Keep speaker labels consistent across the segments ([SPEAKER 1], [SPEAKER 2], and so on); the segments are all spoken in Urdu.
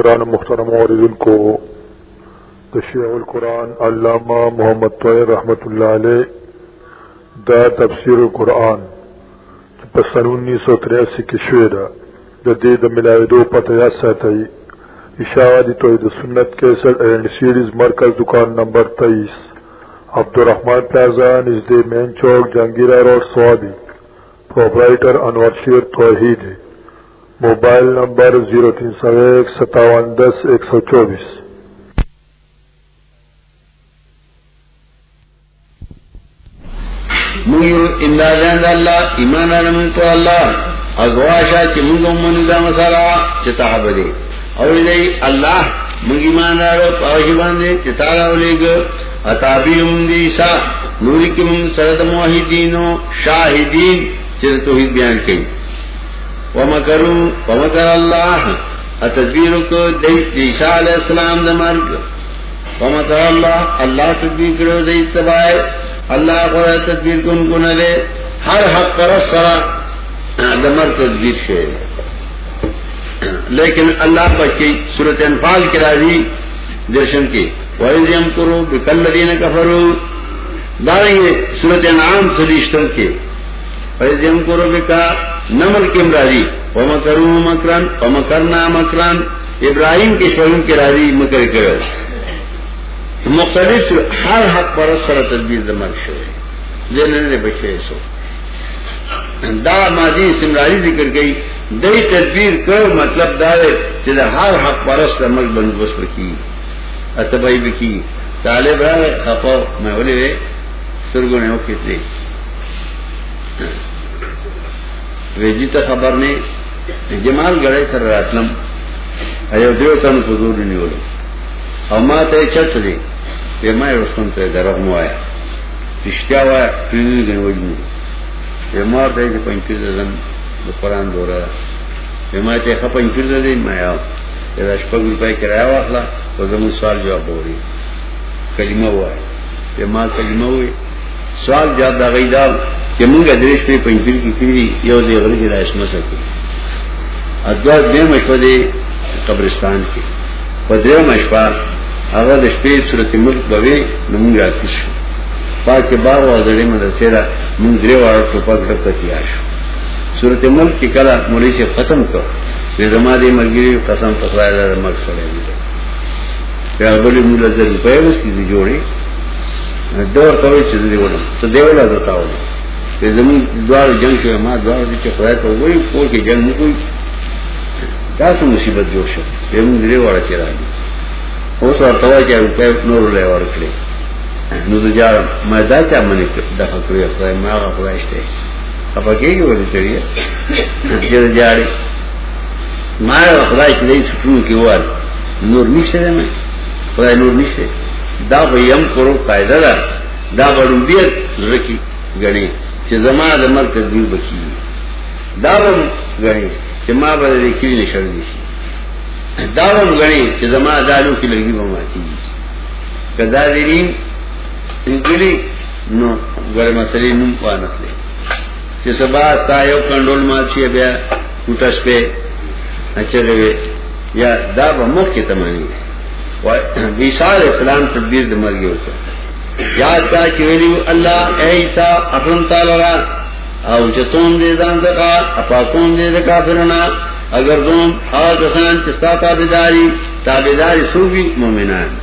[SPEAKER 1] گران محترم عوردن کو تشیع القرآن علامہ محمد طویر رحمت اللہ علیہ دا تفسیر القرآن پسن انیس سو تریاسی کی شعر جدید ملاوی دو پتہ ساتھی اشاعتی توحید سنت کیسٹ اینڈ سیریز مرکز دکان نمبر تیئیس Abdul Rahman plaza نژد main chowk, Jahangira road Swabi proprietor Anwar Sher Tauheed mobile number zero تین سو ایک ستاون دس ایک سو چوبیس۔
[SPEAKER 2] اللہ، ایمان تو اللہ۔ اگواشا چی منگو من دا مسارا چتا بدے اور اللہ منگ ایمان دارو پاوشی باندے چتا راولے گا۔ اتابی من دیسا نوری کی من سرد موحدینو شاہدین چتا توحید بیان کئی۔ ومکرو، ومکر اللہ تدبیر کو عیسیٰ علیہ السلام دا ومکر اللہ اللہ تدبیر کرو دے اتباع. اللہ کو تدبیر کن کو نلے ہر حق پر سرا دمر تدبیر شے. لیکن اللہ بچی صورت انفال کی راضی درشن کی. وَإِذْ يَمْكُرُوا بِكَ الَّذِينَ كَفَرُوا. داریں گے صورت انعام سلیشتر کے وَإِذْ يَمْكُرُوا بِكَ نمل کے امراضی وہ مکرو مکرن و مکرنا مکرن. ابراہیم کے شوہم کے راضی مکر کرو. مختلف ہر حق پر سر تدبیر دمر شوئے. جنہوں نے بچے سو. دا ماضی سمراضی ذکر گئی. دئی تدبیر کر مطلب دارے جدہ ہر حق پرست عمل بندوبست بکی. اتبائی بکی. طالب رہے خفا، میں بولے سرگو نے وہ کتنے ویجی تا خبر نے جمال گڑے سر راتلم. ایو دیو تن حضور نہیں بولو او ما ته چت دی. په ما رسون ته درغ مو آیا. رښتیا وای پیږي غن وایي په ما ته چې پنځه ځم د قران دوره په ما ته خپل پنځه دی، ما یو دا شپږ روپۍ کرایه واخلا او زمو سوال جواب وری کلمه وای. په ما کلمه وای سوال جواب دا غیدال کہ منگا دریش پہ پنجر کی کری یو دے غلی کی رائش مسا کی ادوار دے مشپا دے قبرستان کی پدرے مشپا اگر دشپے صورت ملک بوے نمونگ راتی پاک باغ و ازڑے منگ درے وارا ٹوپک رکھتا شو. صورت ملک کی کلا مولی سے ختم کر پھر زما دے مرگری قسم پکڑا دا مرگ سڑے دیتا پھر مولا زر روپے اس کی جوڑی دور کوئی چیز دے وڑا تو دیولا دتا ہوگا زمین دوار جنگ کے ماں دوار دیتے تو وہی پور کے جنگ میں کوئی داس مصیبت جوش ہے دلے والا چلا دی۔ اس اور تو روپے نور لے اور کلے نو میں دا منی دفع میں اپا جد میں سکون کی وار۔ نور دے میں۔ نور دا بھئی کرو قائدہ دا۔ دا بڑو رکی گڑی چې زما د دمر تدبیر بکی دارم گنی چما بدلے کلی نشر دی دارم گنی چما دارو کی لگی بماتی کدا دین انگلی نو گر مسئلے نم پانت لے کہ سبا تا یو کنڈول مارچی بیا کوٹس پہ اچھے یا دا بمخ کے تمانی وای عیسیٰ اسلام تدبیر دمر گئے ہوتا یاد کا چویلی اللہ اے عیسیٰ، اپن تالرا او چتون دے دان دکا اپاکون دے دکا فرنا اگر دوم آر کسان چستا تابداری تابداری سو بھی مومنان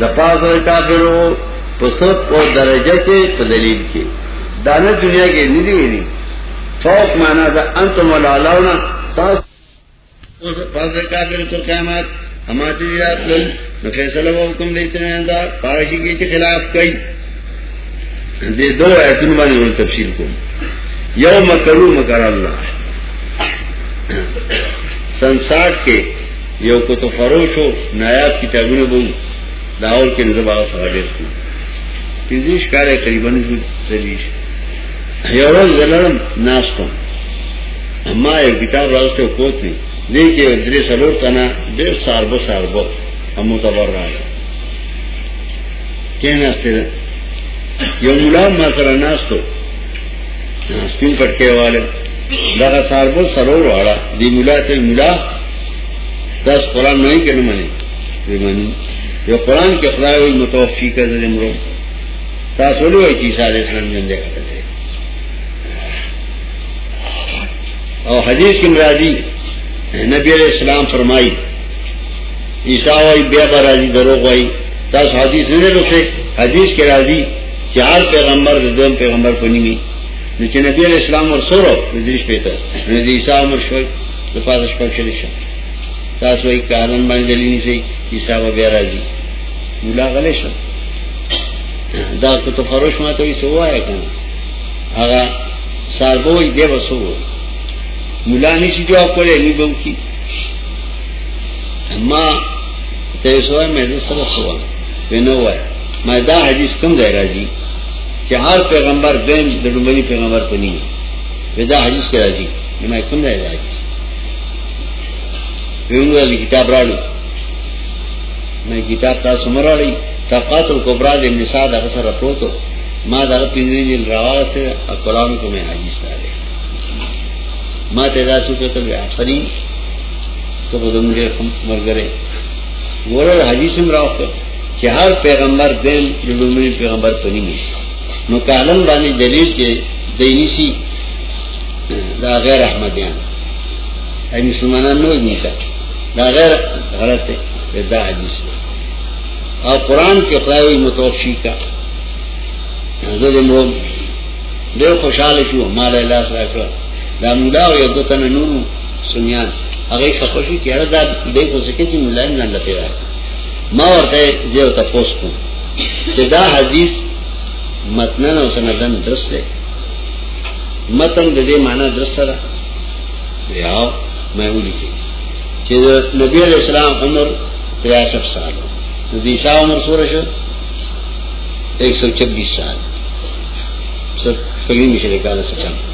[SPEAKER 2] دپاس و کافرو پسط و درجہ کے پدلیل کے۔ دانا دنیا کے ندی نہیں فوق مانا دا انتم والا علاونا ساس کافر تو قیامات رات لن و حکم دیتے ہیں اندار پارشی کے خلاف کئی۔ دے دو ایتن تفصیل کو۔ یو مکرو مکر اللہ۔ سنسار کے یو کو تو فروش ہو، نایاب کتابوں نے بول۔ لاہور کے نظر آغا سہادر کو۔ تیزیش ہے قریباً تیزیش یو روز ناس اما ایک کتاب راستے کوت نہیں۔ دیکھیے درے سلور تنا ڈیر سارب سارب ہم تبر رہا کہنا سے یو ملا مسئلہ ناس تو اسپین پٹکے والے لگا سارب سرور والا دی ملا تے ملا دس قرآن نہیں کہ نہ منے منی جو قرآن کے خدا ہوئی متوفی کر دے مرو۔ تا سولو ہے چیز علیہ السلام جندے کا دے اور حدیث کی مرادی نبی علیہ السلام فرمائی، عیسیٰ وائی بے برازی دروغ وائی تاس حدیث نہیں رکھے حدیث کے راضی چار پیغمبر دوم پیغمبر کو نہیں لیکن نبی علیہ السلام اور سورو دریش پہ تھا عیسیٰ عمر شوئی دفاع شپک شریف تاس وہی کارن بانی دلی سے عیسیٰ و بے راضی ملا غلے شو. دا کو تو فروش ما تو سو آیا کنا آغا ساربوئی دے بسو ملا نیسی جواب کرے نی بم کی؟ ماں ما ته سوای مې زه سره سوام ونه وای ما دا حدیث کوم دی راځي چې هر پیغمبر دین د لومړي پیغمبر په ني ودا حدیث کې راځي ما کوم دی راځي ویونو کتاب راړو مې کتاب تا تاسو مراړی طاقات الکبرى د نساء د سره پروتو۔ ما دا پینځه جیل راوته قرآن کو مې حدیث راځي ما تو بدم دې مرګره ګوره حدیث هم راوته چې پیغمبر دین پیغمبر پني نشي نو کالن باندې دلیل چې دینسی دا غیر احمدیان۔ ای مسلمانان نو نیتا دا غیر غلط ہے دا حدیث اور قرآن کے خدای متوفی کا۔ زه مو ډېر خوشاله شو، مال الله دا مولا او یو دته نور سنیان هغه خپشي چې هر دا دې کو سکه چې مولا نه لته راځي ما ورته دیو تا تاسو کو چې دا حدیث متنن او سندن درست دی متن د دې معنی درست ده یا مې ولیکي چې نبی علیہ السلام عمر 63 سال د عیسی عمر سوره شو 126 سال سر کلی مشه کاله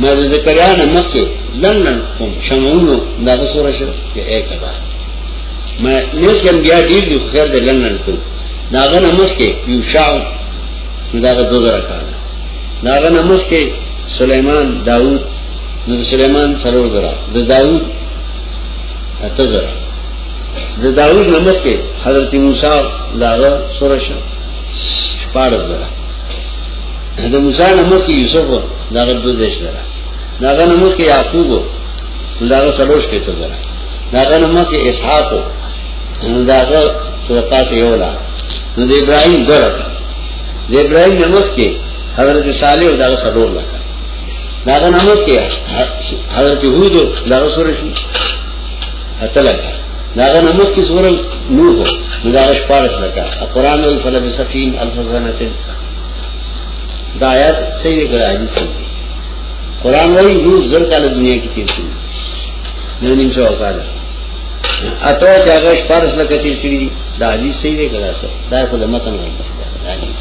[SPEAKER 2] پینځه سو ما د زکریا نه مخکې لندن کوم شمعونو دغه سره شه؟ کې اې کړه ما نیس کم بیا ډیر دی خیر د لندن کو داغه نمخ کې یو شاو داغه دو زره کال داغه نمخ کې سليمان داوود. نو سليمان سرور زرا د داوود اته زرا د داوود نمخ کې حضرت موسی داغه سورشه شپاره زرا د موسی نمخ کې یوسف داغه دو دیش زرا داغه نمخ کې یعقوب داغه سلوش کې ته زرا داغه نمخ کې اسحاق نو داغه صدقات یو لا نو د ابراهيم ګره د ابراهيم نمک کې حضرت صالح دا داغه سلور لکه. داغه نمک کې حضرت هود داغه سورې شي اته لکه. داغه نمک کې سورې نوح نو داغه شپارس لکه. قرآن او فلب سفین الفزنه دا آیات صحیح کړه حدیث قرآن وایي نوح زر کاله دنیا کې تیر شو نو نیم سو کاله اتو چې هغه شپارس لکه تیر کړی دي دا حدیث صحیح دی کړه سره دا په متن راځي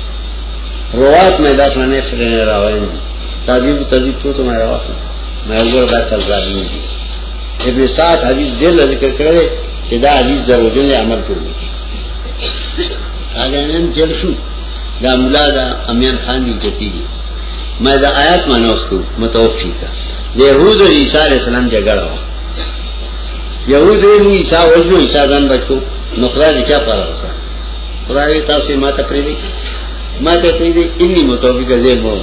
[SPEAKER 2] روات میں دا سننے فرنے راوین دی. تادیب تذیب تو تو میں رواف میں اوگر دا چل راضی دی. ابن سات حدیث دل ذکر کرے کہ دا حدیث در وجن عمل کرو آگے جل شو. دا ملا دا امیان خان دی جتی دی. میں دا آیات مانا اس کو متوفی کا. یہود اور عیسیٰ علیہ السلام جگڑا ہوا. یہود مو عیسیٰ وجنو عیسیٰ دان بچو. نخلا دی کیا پارا رسا خدای تاسو ما ته پری دی ما ته انی متوفی کا زیر مو.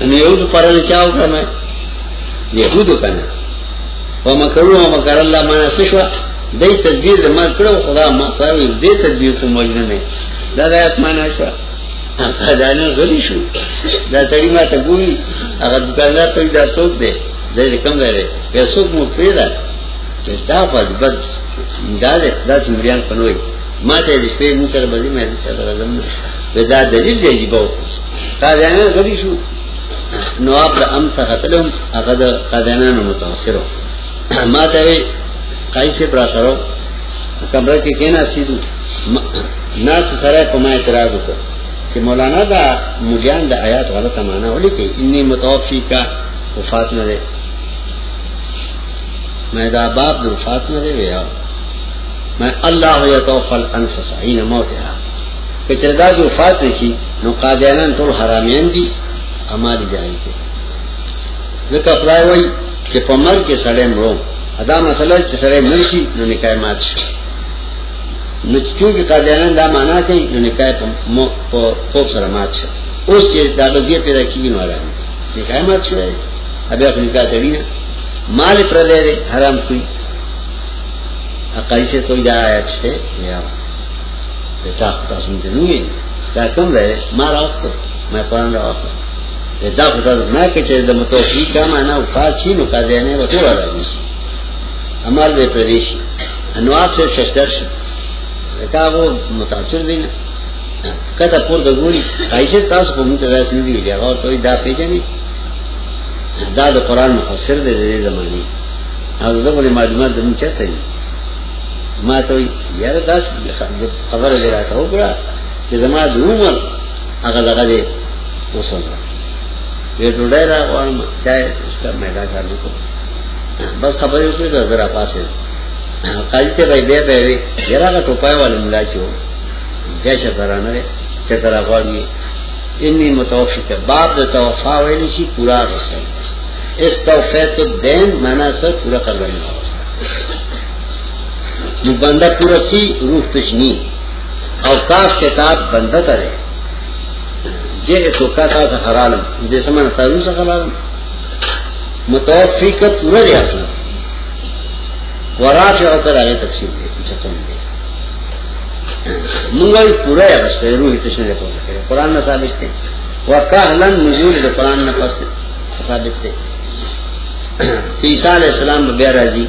[SPEAKER 2] ان یہود پارا دی چاو کرنا یہود کنا ومکرو ومکر اللہ مانا سشوا. دی تدبیر دی مال کرو خدا ما قراوی دی تدبیر کو موجنه نه دا دا آیت مانا شوا. خدانه غلی شو. دا سړی ما ته ګوري، هغه دکاندار ته دا څوک دی؟ دا کم دی؟ یا څوک مو پیدا دا په بد دا دا څنګهيان پنوي ما تا ته دې په موږ سره باندې مې سره راځم. دا دلیل دی چې تا ځانه غلی شو. نو اپ د ام څخه تلم هغه د قادانانو متاثرو ما ته کای سے پر سره کمره کې کینا سیدو ناس سره په ما اعتراض وکړ. کہ مولانا دا مجان دا آیات غلط مانا ہو لکھے انی متوفی کا وفات نہ دے۔ میں دا باپ دا وفات نہ دے ویا میں اللہ یتوفل انفس عین موتها۔ کہ چردا جو وفات رکھی نو قادیانان طول حرامین دی ہماری جائیں کے۔ ذکر اپلائی ہوئی کہ پمر کے سڑے مرو۔ ادا مسئلہ چ سڑے مرشی، نو نکاح مات شو۔ نو چونکہ قادیانان دا مانا کئی نو نکاح خوب سر مات اس چیز دا بزیر پیدا کی نو حرام نکاح مات شو ہے ابھی اپنی نکاح تڑی نا مال پر لے دے حرام کوئی اقائی سے تو جا آیا چھتے یا بیتا خطا سنتے نوئی دا کم رہے مارا وقت میں قرآن رہا وقت دا خطا میں کچھے دا متوفی کا مانا وفات چھی نو کا و طول آرامی سی امال بے پردیشی انواب سے ششتر شد کہا وہ متاثر دینا کتا پور دا گوری تاس کو منتظر سندی گئی اور تو دا پیچھے نہیں دا دا قرآن مفسر دے دے زمانی اور دا بڑی معلومات دا چاہتا ہی ما تو یار داس خبر دے رہا تھا وہ پورا کہ زما دا عمر اگر لگا دے وہ سن رہا یہ تو ڈے رہا اور چاہے اس کا میدان چالو کو بس خبر اس میں ذرا پاس ہے قاضی سے بھائی بے بے ذرا کا ٹوپائے والے ملا چھو بے شکرانا رے چکرا پاڑی انی متوفی کا باپ دا توفا ویلی چی پورا رسائی اس توفیت دین مانا سر پورا کر رہی جو بندہ پورا سی روح تشنی. اور کاف کتاب بندہ کرے جے تو کہتا تھا حرالم. جیسے میں نے سے حرالم؟ متوفی کا پورا دیا اپنا ورا سے آگے تقسیم دے دے پورا ہے بس روح قرآن نہ ثابت تھے وقا حلن نزول قرآن نہ پس ثابت تھے عیسیٰ علیہ السلام راضی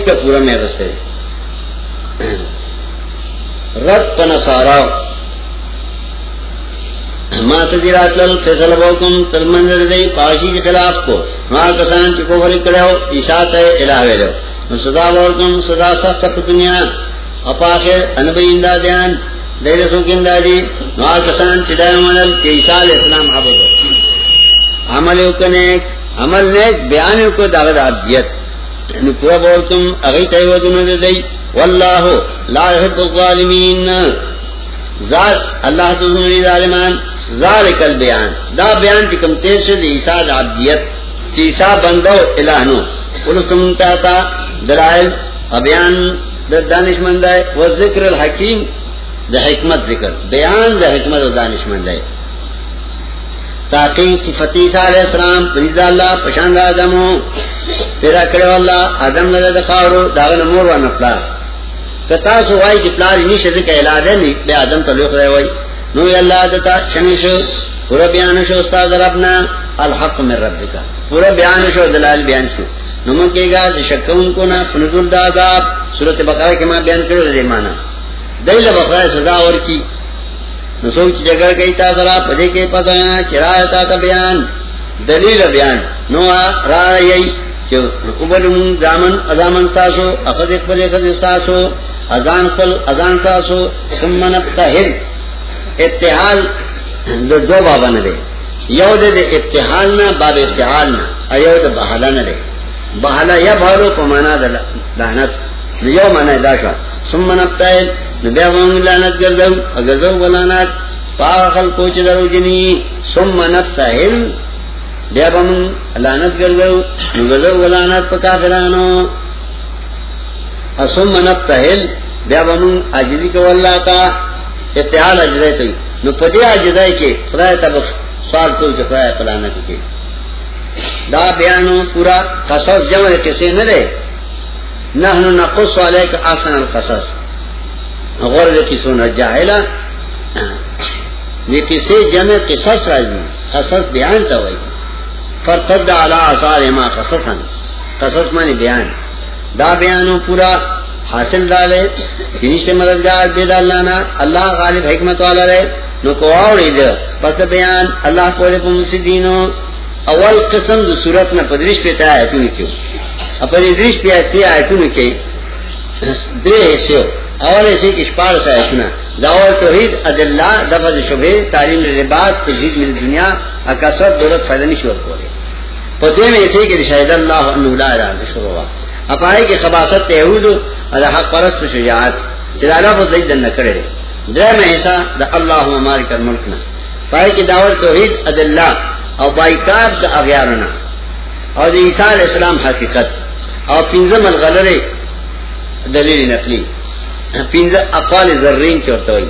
[SPEAKER 2] کا پورا میں بستے رد پن سارا مات دیرات لل فیصل بوکم، تل دی پاشی کے خلاف کو. ماں کسان چکو فری کرے ہو ہے الہ ویلو صدا بوکم صدا سخت پر دنیا. اپاخر انبی اندہ دیر سوک اندہ دی کسان چدائے مدل کہ عیسیٰ علیہ السلام عبد عمل اکنیک عمل نیک بیان کو داغد عبدیت. پورا بول تم اگئی دی. واللہ لا يحب الظالمین. ذات، اللہ تظنی ظالمان. ذالک البیان. دا بیان چکم تیر سے دی عیسیٰ دا عبدیت. چی بندو الہنو قلتم تاتا دلائل. ابیان دا دانش مندائی. و ذکر الحکیم دا حکمت ذکر. بیان دا حکمت و دانش مندائی. تاکہ صفتی علیہ السلام پریز اللہ، پشاند آدمو. پیدا کرو اللہ، آدم لگا دخاورو داغن مور و نفلا. کتا سو وائی جی پلار انہی شد بے آدم تلوخ رہے وائی نوی اللہ دتا چنشو پورا بیان شو استاد ربنا، الحق من رب کا پورا بیان شو دلال بیان شو۔ نمو کے گا شکون کو نا پنزول دا عذاب صورت بقرہ کے ماں بیان کرو دے مانا دیل بقرہ سزا اور کی نسوک چی جگر گئی تا ذرا پدے کے پتا چراہتا تا بیان، دلیل بیان۔ نو را رہی چو قبل من دامن ازامن تاسو، اخذ اقبل اخذ استاسو ازان قل ازان تاسو سمن ابتحل ابتحال دو دو بابا ندے۔ یو دے دے ابتحال نا، باب ابتحال نا۔ ایو دے بحالا ندے۔ بحالا یا بھارو پمانا دا لعنت۔ یو مانا داشا سمن ابتحل نبیا لعنت گردو اگزو بلانات پاخل کوچ درو جنی۔ سم نفتحل بیا بم لعنت گردو نگزو بلانات پا کافرانو۔ اسم نفتحل بیا بم عجزی کو اللہ تا۔ اتحال اجرائی توی نو پدی عجزائی کے خدای تب سوال تو جو خدای پلانت کے دا بیانو پورا قصص جمع کسی نہ دے۔ نحن نقص علیک آسان القصص غور دے کسو نہ جاہلا۔ یہ کسی جمع قصص راجی قصص بیان تا ہوئی۔ فرتد علا آثار ما قصصا قصص معنی بیان۔ دا بیانو پورا حاصل ڈالے جنیش مددگار بے ڈالنا اللہ غالب حکمت والا رہے، نو کو پس بیان، اللہ کو دے دینو۔ اول قسم دو صورت میں پدرش پہ تا آیتوں کیوں اپنی درش پہ آیتی آیتوں کی درے حصے ہو۔ اور ایسے کشپار سے اتنا دعوت توحید عدلہ دفع شبہ، تعلیم لباس تجدید من دنیا اکثر دولت فیدنی شور کو رہے پتوے میں ایسے کہ شاہد اللہ عنہ لا الہ شروع ہوا۔ اپائے کی خباست یہود اور حق پرست شجاعت چلالا پر دید دن کرے درہ میں ایسا دا اللہ ہمارے کر ملک نہ پائے کی دعوت توحید عدلہ اور بائکار دا اغیارنا اور عیسیٰ علیہ السلام حقیقت. اور پنزم الغلر دلیل نقلی. پنز اقوال زرین کی ہوتا ہوئی.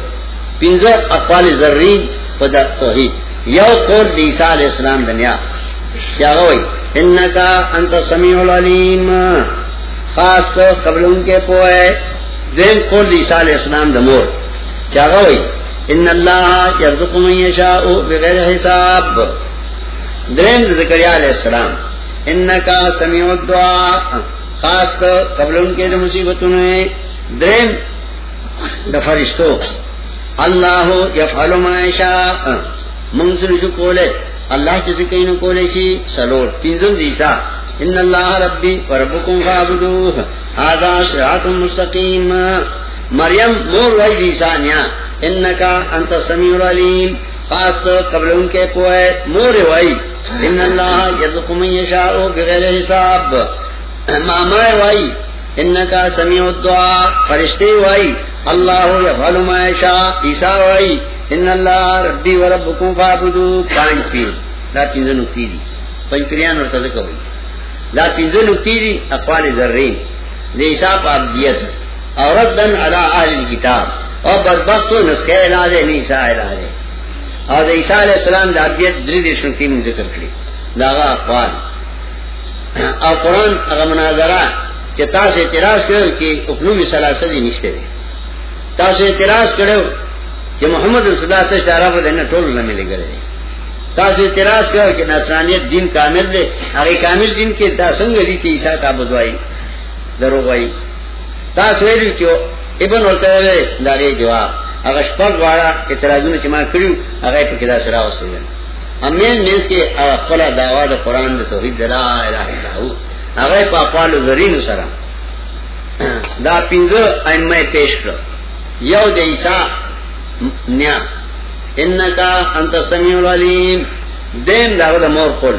[SPEAKER 2] پنز اقوال زرین پدا توحید. یو قول دی عیسیٰ علیہ السلام دنیا کیا ہوئی؟ انکا انت سمیع العلیم. خاص تو قبل ان کے پوئے دین قول عیسیٰ علیہ السلام دمور کیا ہوئی؟ ان اللہ یرزق من یشاء بغیر حساب۔ درین ذکریہ علیہ السلام۔ انکا سمیع الدعاء۔ خاص تو قبل ان کے مصیبتوں نے۔ درین د فرشتو اللہ یفعل ما یشاء۔ منزل جو کولے، اللہ چې کین کولے شي سلور۔ پینځم دیسا ان الله ربي وربكم فاعبدوه. هذا صراط مستقيم مریم مور وای دیسا نیا انک انت السميع العليم خاص قبل ان کے کوئے مور وای ان الله يرزق من يشاء بغیر حساب. ماما وای انکا سمیع الدعاء. فرشتے وائی اللہ یفعل ما یشاء. عیسیٰ وائی ان اللہ ربی و ربکم فعبدو پانچ پیر. لا پینزو نکتی دی. پنج پیریان ورطا ذکر ہوئی. لا پینزو نکتی دی اقوال ذرین دی عیسیٰ عبدیت اور ردن علی آل کتاب اور بدبخت و نسخے علاج ہے عیسیٰ علاج اور عیسیٰ علیہ السلام دا عبدیت دری دیش نکتی من ذکر کری. داغا اقوال. اور قرآن اگر مناظرہ کہ تاس اعتراض کرو کہ اکنوم سلاسلی نشتے دے. تاس اعتراض کرو کہ محمد رسول اللہ سے اشارہ پر دینا ٹول نہ ملے گئے تاس اعتراض کرو کہ نصرانیت دین کامل دے اگر کامل دین کے دا سنگ دی کہ عیسیٰ کا بدوائی درو گئی تاس ویلی کہ ابن ہوتا ہے دارے جواب. اگر شپک والا اعتراضوں چما کریو اگر پہ کدا سرا ہوتے ہیں امین مینس کے خلا دعوی دا قرآن دا توحید لا الہ الا ہو هغه په خپل زرینو سره. دا پینځه ائمه پیش کړ یو د عیسی، نیا. انکا انت سمیع العلیم دین داو دا مور خپل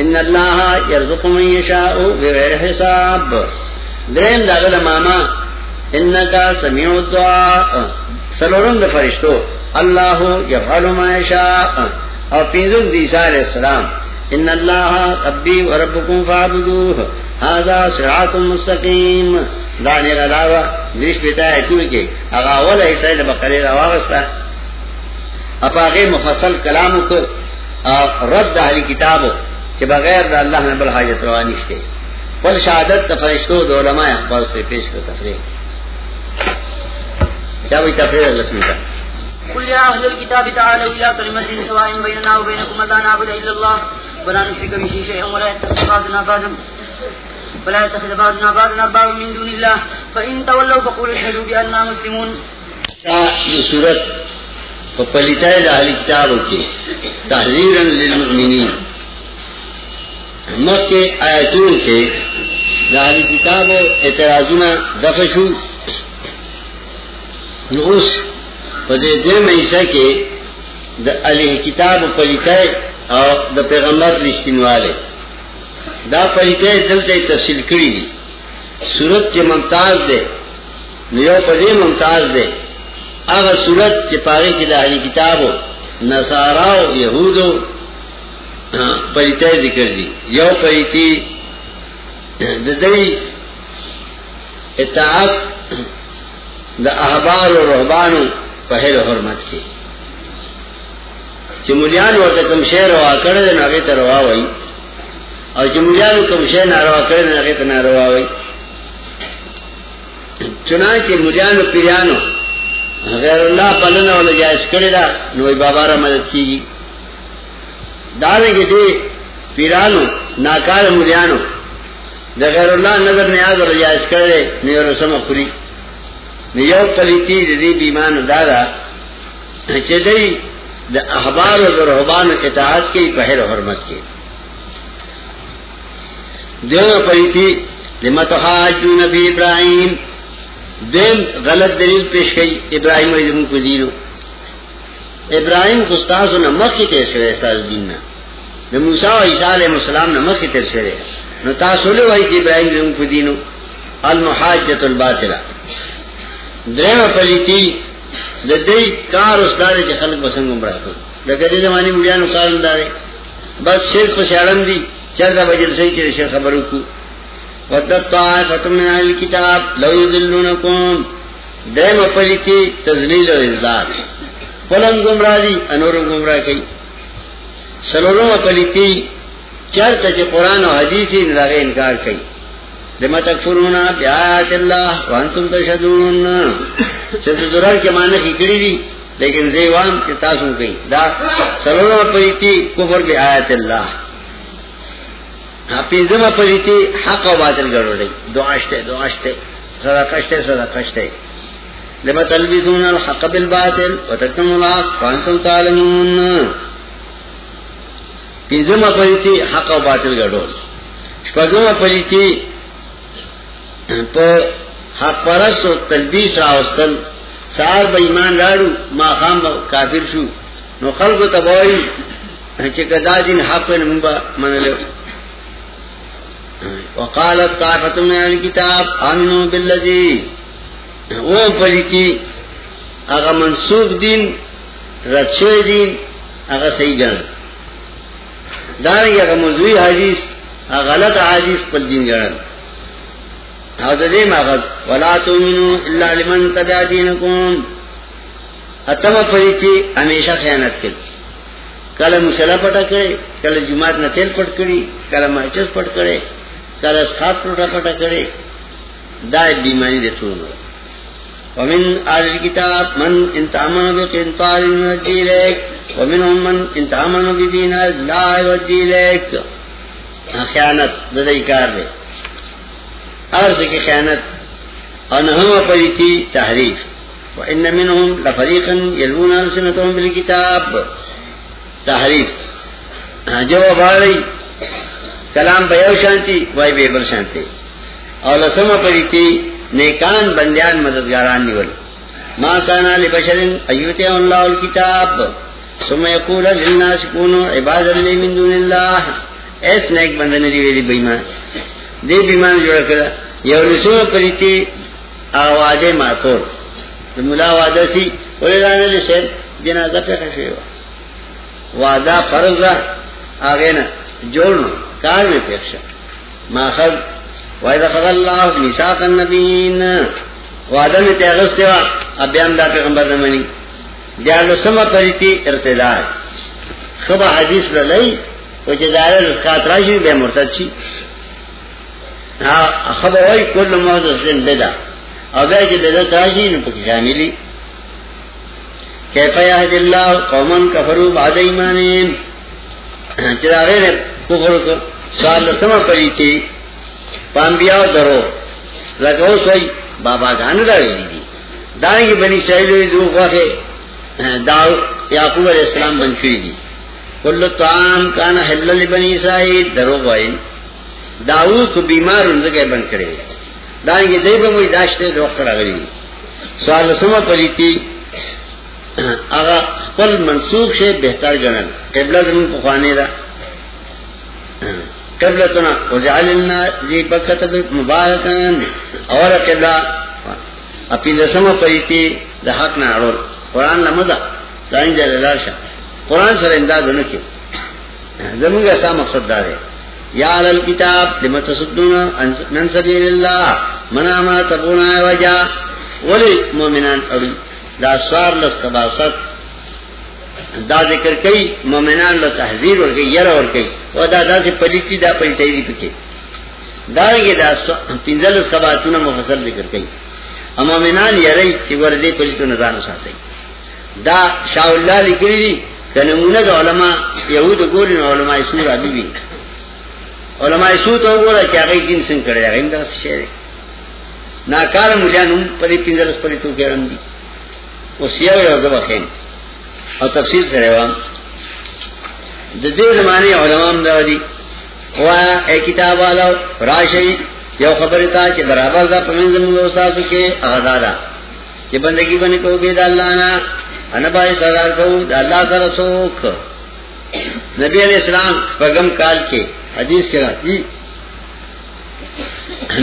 [SPEAKER 2] ان الله يرزق من يشاء بغیر حساب. دین داو دا ماما. انکا سمیع الدعاء. سلورم د فرشتو. الله يفعل ما يشاء. او پینځم د عیسی علیہ السلام. ان اللہ ربی و ربکم فعبدوه هذا صراط مستقیم دانی علاوہ دیش پیتا ہے توی کے اگا اول ایسا ہے بقری رواغستا اپا غیر مفصل کلامو کو رد اہلی کتابو کہ بغیر دا اللہ نبل حاجت روانیشتے پل شہادت تفرشتو دو علماء اخبار سے پیش کر تفریح۔ کیا بھئی تفریح رسمی کا؟
[SPEAKER 3] قل يا أهل الكتاب تعالوا إلى كلمة سواء بيننا وبينكم ألا نعبد إلا الله ولا نشرك به شيئا ولا يتخذ بعضنا بعضا ولا يتخذ بعضنا بعضا أربابا من دون الله فإن تولوا فقولوا اشهدوا بأننا مسلمون.
[SPEAKER 2] یہ صورت پلیتائے اہل کتابوں کے تحریر للمؤمنین. مکھ کے آیتوں کے اہل کتاب اعتراضنا دفشو اس پدے دے میں کے دا علیہ کتاب پلیتائے اور دا پیغمبر رشتین والے دا پلیتائے دلتے تفصیل کری دی. صورت کے ممتاز دے نیو پدے ممتاز دے اگر صورت کے پاگے کی دا علی کتاب ہو نساراو یہودو پلیتائے ذکر دی یو پلیتی دا اطاعت دا احبار و رحبانو پہل و حرمت کی چمولیان ورته کم شعر روا کړل نو هغه روا وای او چمولیان کم شعر ناروا کړل نو هغه ته ناروا وای چنانچه مولیانو پیرانو غیر الله پلنه ول جایز کړی دا، نو بابا را مدد کیږي دانګه دې پیرانو، ناکار مولیانو د غیر الله نظر نیاز ول جایز کړی نو رسمه خوري نیو پلیتی دی بیمان دارا چې دی د احبار او رهبان اطاعت کې په حرمت کې دیو پلیتی لمتحاجون فی ابراهیم دین غلط دلیل پیش گئی، ابراہیم عظم کو دینو ابراہیم خستاز و نمک تیر شوئے استاز دین نا موسیٰ و عیسیٰ علیہ السلام نمک کی تیر شوئے نو تاسولو وائی تی ابراہیم عظم کو دینو المحاجت الباطلہ. درم پلیتی د دې کار استاد چې خلک بسنګ عمره کوي. لکه دې زماني مليانو کار انداري بس شرک په شړم دي چرته بجل صحیح چې شیخ خبرو کو. ودت طائفه من الكتاب لو يذلونكم دیم پلیتی تذلیل او ازداد پلنګ گمراه دي انور گمراه کوي سلورم پلیتی چرته چې قران او حديث یې نه انکار کوي لما تکفرون بیات اللہ وانتم تشدون چلتے درار کے معنی کی کری دی، لیکن زیوان کے تاسم کئی۔ دا سلورم پریتی کفر بی آیت اللہ پینزم پریتی حق و باطل گڑو دی دعاشتے دعاشتے صدقشتے صدقشتے لما تلبیدون الحق بالباطل وتکتم الحق وانتم تعلمون. پینزم پریتی حق و باطل گڑو شپگم پریتی په حق پرست او تلبیس راوستل. سار به ایمان راړو ما خام با کافر شو. نو خلق تبوی چې کدا دین حق نه مونږه منلو. وقالت طائفه من الكتاب، آمنوا امنوا بالذي او پلیتی هغه منسوخ دین رچوي دین هغه صحیح ګڼل دا یو موضوعي حدیث هغه غلط حدیث په دین ګڼل او د دې مغز ولا تؤمنو الا لمن تبع دينكم. اتم پریتی همیشه خیانت کوي کله مشله پټه کوي کله جمعات نه تیل پټ کړي کله ماچس پټ کړي کله سخت پټه پټه کړي. دا بیماری ده ټول ومن آل الكتاب من انتامن بقنطار يودي لك ومنهم من انتامن بدينار لا يودي لك خیانت د کار دی. ارض کی خیانت. اور نہم پریتی تحریف. وان منهم لفریقا يلون السنتهم بالکتاب تحریف. جو بھائی کلام بیو شانتی، وای بے بل شانتی. اور لسم پری پریتی نیکان بندیان مددگاران نیول. ما کانا لبشر ایوتی اللہ الكتاب ثم یقول للناس کونو عباد اللہ من دون اللہ ایس نیک بندن دی ویلی بیمان دی بیمان جوڑا کرا یو لسو پریتی آوازے ماتور ملا وعدہ سی ولی رانا لسید جنازہ پہ خشوی وعدہ فرض را آگے نا جوڑنا کار میں پیخشا ماخذ وَإِذَا خَذَ اللَّهُ مِيثَاقَ النَّبِيِّينَ، وعدہ میں تیغستے وا، اب بیان دا پیغمبر نمانی دیالو سما پریتی ارتدار خبا حدیث للائی وچه دائره رسکات راشی بے مرتد چی خبر وای، کل محدث دین بدا۔ او بیا چې بدعت راشي نو پکې شاملي کیف یهد الله قوما کفروا بعد ایمانهم؟ چې دا غیر کفر کو سوال درو. یعقوب علیہ السلام بنچوي دي. کل طعام کان حلل لبنی اسرائیل. درو وای. داود کو بیمار انځګه بند کړي دا یې دای په موي داشته د وخت راغلي. سوال سم پلیتی هغه منسوخ شه بهتر ګڼل. قبله زمون په خوانه ده. قبلتنا. وجعلنا ذی بکتب مبارکان اور قبله اپی لسم پلیتی د حق نه اړول قران لمزه داین جلال شه قران سره اندازونه کې زمونږه سم مقصد دا دی یا علل کتاب لم تصدون من سبیل اللہ؟ منا ما تبونا وجا ولی مومنان اوڑی دا سوار لستباست دا ذکر کئی، مومنان لو تحذیر ورکی یر ورکی و دا دا سی پلیتی دا پلیتی دی پکی دا گی دا پینزل سباتون مفصل ذکر کئی. مومنان یری چی وردی پلیتو نظانو ساتی دا شاہ اللہ لکلی دی کنمونه د علماء يهود ګورین علماء سور ابي بي علماء سو ته وګوره چې هغه دین څنګه کړی هغه دا څه ناکار مليان هم پرې پینځل پرې تو کېرم دي. او سیاوي او دغه خیم او تفسیر سره وان د دې زمانه علماء هم دا دي. وا، اے کتاب والو راشي یو خبر تھا کہ برابر دا پمن زمین استاد کے اغدادا کہ بندگی بنے کو بید اللہ نا انا بھائی سزا کو اللہ کا رسوخ نبی علیہ السلام پگم کال کے حدیث کے راتی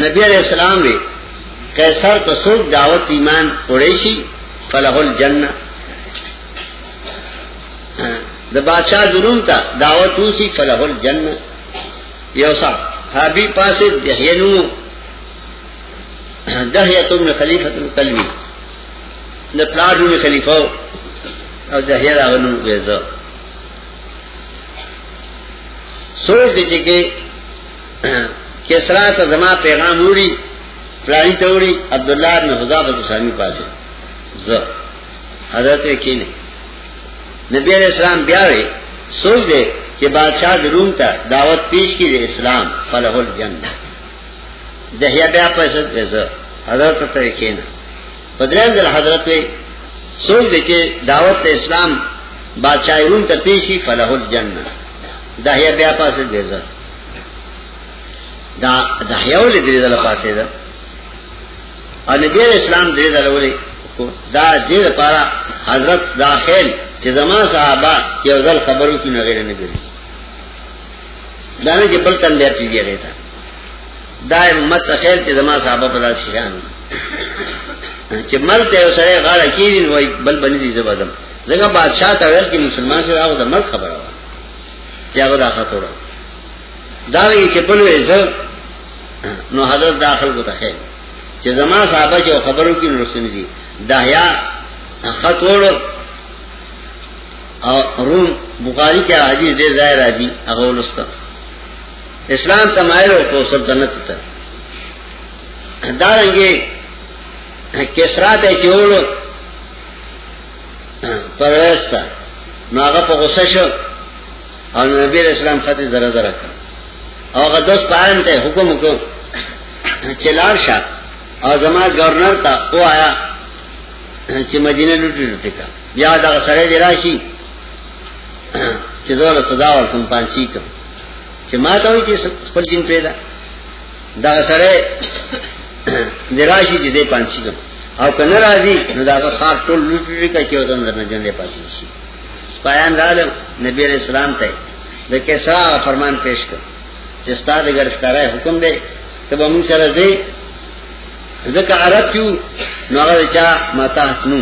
[SPEAKER 2] نبی علیہ السلام بھی کیسر تو تصوف دعوت ایمان قریشی فلاح الجنہ دا بادشاہ ظلم تا دعوت اوسی فلاح الجنہ. یوسا حابی پاس دہینو دہیتو من خلیفت القلبی دا پلاڈو من خلیفو او دہیر آغنو ویزو سوچ دیتے کہ کسرا تا زما پیغام اوڑی پلانی توڑی عبداللہ ابن حضافت سامی پاسے زو، حضرت وکی نہیں نبی علیہ السلام بیاوے، سوچ دے کہ بادشاہ روم تا دعوت پیش کی دے اسلام، فلح الجن دہیا بیا پیسد ویزا حضرت ترکینا۔ پدرین دل حضرت وے، سوچ دے کہ دعوت اسلام بادشاہ روم تا پیش کی فلح الجن دہیا بیا پیسد ویزا دہیاو لی دری دل پاسے دا۔ اور نبی علیہ السلام دری دل ولی دا دیر پارا حضرت داخل چې زما صحابه یو ځل خبرو کې نه غیر نه ګری دا نه چې بل تن دی پیږي غیتا دا امت خیر چې زما صحابه په داسې شان چې مل ته سره غاړه کیږي بل بنې دي زبادم. ځکه بادشاہ ته ویل کې مسلمان سره هغه د مل خبره و یا غدا خطوره دا وی چې بل وې زه نو حضرت داخل کو ته خیر چې زما صحابه چې خبرو کې نو رسول دي روم، بخاری کے حدیث دے ظاہر حدی اغولستا اسلام تمائل ہو تو سلطنت تا. دارنگے، کسرات چوڑ پرویستا نو آغا پا غصہ اور نبی علیہ السلام خط ذرا ذرا کر اور دوست پائن تے حکم کو، چلار شاہ اور زمان گورنر تا وہ آیا چې مدینه لوټی لوټی کا. یا دا سره دی جی راشي چې زول صدا ورکم پانچی کوم چې ما ته وی چې خپل دین پیدا. دا سره دراشي چې دې پانچی کوم او کنه راځي نو دا خار ټول لوټی کا چې ودان نه جنې پاتې شي پایان راځم نبی علیہ السلام ته د کیسا فرمان پیش کړ چې ستاسو گرفتاره حکم دی ته به موږ سره دی ځکه عرب کیو، نو هغه چا ماته نو.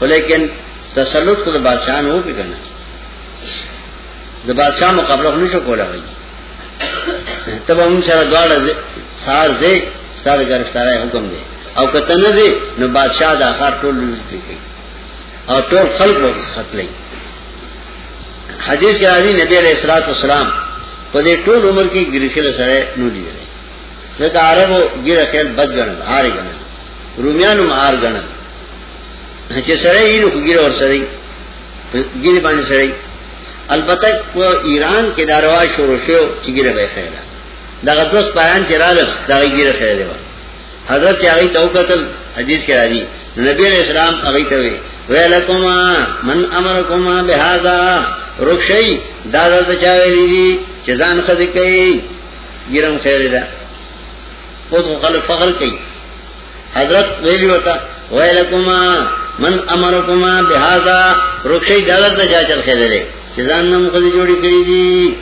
[SPEAKER 2] ولیکن تسلط کو د بادشاہ نو کې کنه د بادشاہ مقابله نشو کولای. وي ته به موږ سره دواړه سار دې ستاره گرفتاره حکم دی. او کته نه دی نو بادشاہ د اخر ټول لږ کوي او ټول خلق خپلې حدیث کې راځي، نبی عليه الصلاه والسلام په دې ټول عمر کې ګریشل سره نو دی ځکه عربو ګیره خیل بد ګڼل آري ګڼل. روميانو مار ګڼل. چې سره یې نو ګیره ور سره ګیره باندې سره البته په ایران کې دا رواج شروع شو چې ګیره به خیره دا غدوس بیان چې راغله دا ګیره خیره دی حضرت هغه تو قتل، حدیث کې راځي نبی علیہ السلام هغه ته ویلکما من امرکما بهذا رخصی دا د چا ویلی دي چې ځان خدای کوي ګیرم خیره ده فخر کوي حضرت ویلی وتا ویلکما من امرکما بهذا رخصی دا د چا چل خیره ده چې ځان نم خدای جوړی کړی دي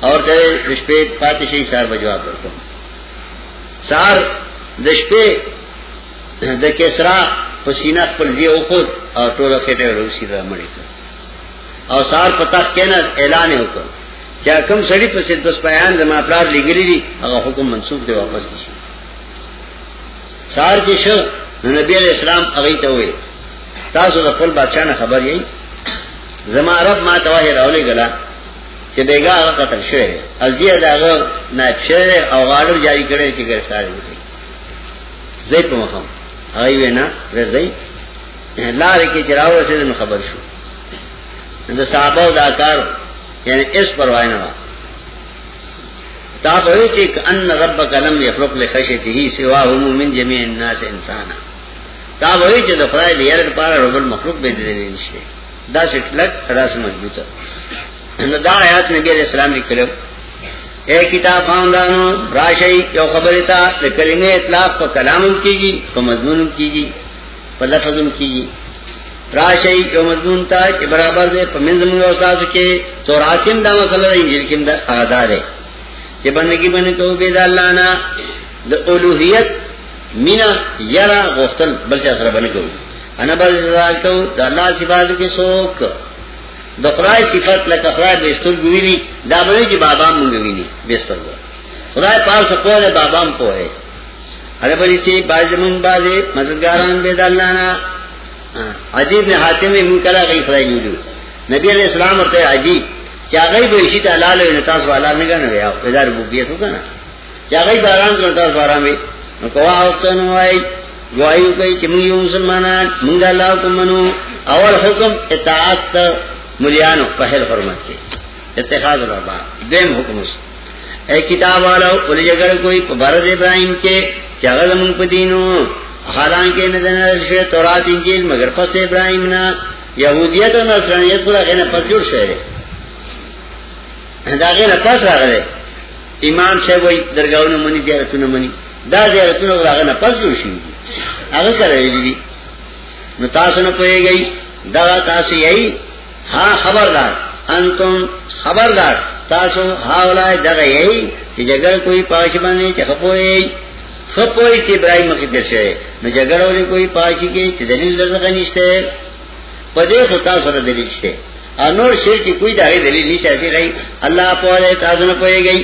[SPEAKER 2] اور ته شپې پاتې شي سار بجواب ورکوم سار د شپې د کسرا پسینه خپل دی او خود او ټول خټه روسی را مړی او سار پتا کینه اعلان وکړ چې کوم سړی په سید بس بیان زما پلار لګری دي هغه حکم منسوخ دی واپس شي سار کې شو، نبی علیہ السلام هغه ته وې تاسو د خپل بادشاہ نه خبر یې زما رب ما توه راولې غلا چې بیګا هغه قتل شوی ازیه داغه نائب شوی او غاړو جاری کړي چې گرفتار وي زید په مخم هغه وینا ورځي لارې کې چراو رسید نو خبر شو. د صحابه دا کار یعنی اس پروا نه تا به چې ان ربک لم یخلق لخشیته سوا هم من جميع الناس انسانا. تا به چې د خدای لپاره لپاره رب المخلوق به دې نشي دا څه لک خلاص مضبوطه. نو دا آیات نبی علیہ السلام لیکلو. اے کتاب خاندانو راشی یو خبر تا کلمه اطلاق په کلام ان کی گی په مضمون ان کی گی په لفظ ان کی گی راشی یو مضمون تا، چې برابر دے په منځ موږ استاد کې. توراتم دا مسله انجیل کې دا آدار ہے چې بندگی باندې کو به د الله نه د اولوہیت مینا یرا غفتل بل څه سره باندې کو انا بل ځای کو د الله صفات کې څوک د خدای صفات لکه خدای به ستر ګویني دا به چې بابا مونږ ویني به ستر خدای پاک څه کوله بابا هم کوه هغه بلی چې بازمون بازه مددګاران به د الله نه عجیب نے حاتم من کلا غی خدای نیولو نبی علیہ السلام ورته عجیب. چې هغه به شي ته حلال او تاسو حلال نه غنوي او ادار ربوبیت وکنه چې هغه باران کړه تاسو باران وي نو کوه او ته نو گواہی کوي چې موږ مسلمانان، موږ الله کوم منو. اول حکم اطاعت ملیانو پہل حرمت کے اتخاذ الربا. دیم حکم اس اے کتاب والا ولی جگر کوئی بھرت ابراہیم کے چغل من پدینو حالانکہ ندن تورات، انجیل مگر پس ابراہیم نا یہودیت و نصرانیت پر اغینا پس جوڑ شہر ہے دا اغینا پس راغلے امام سے وہی درگاہوں نے منی دیارتوں منی. دا دیارتوں اغینا پس جوڑ شوی اگر کر رہے دی نو تاسو نه پوي گئی دا تاسو یہی ہاں خبردار۔ انتم خبردار۔ تاسو حاولای دغه یہی چې جګړه کوئی پاش باندې چخپوي خپوي چې ابراهيم مخې درشه نو جګړه ولې کوئی پاشي کې چې دلیل درته نشته په دې خو تاسو سره دلیل شته انور شي چې کوئی دغه دلیل نشته چې راي الله په دې تاسو نه پويږي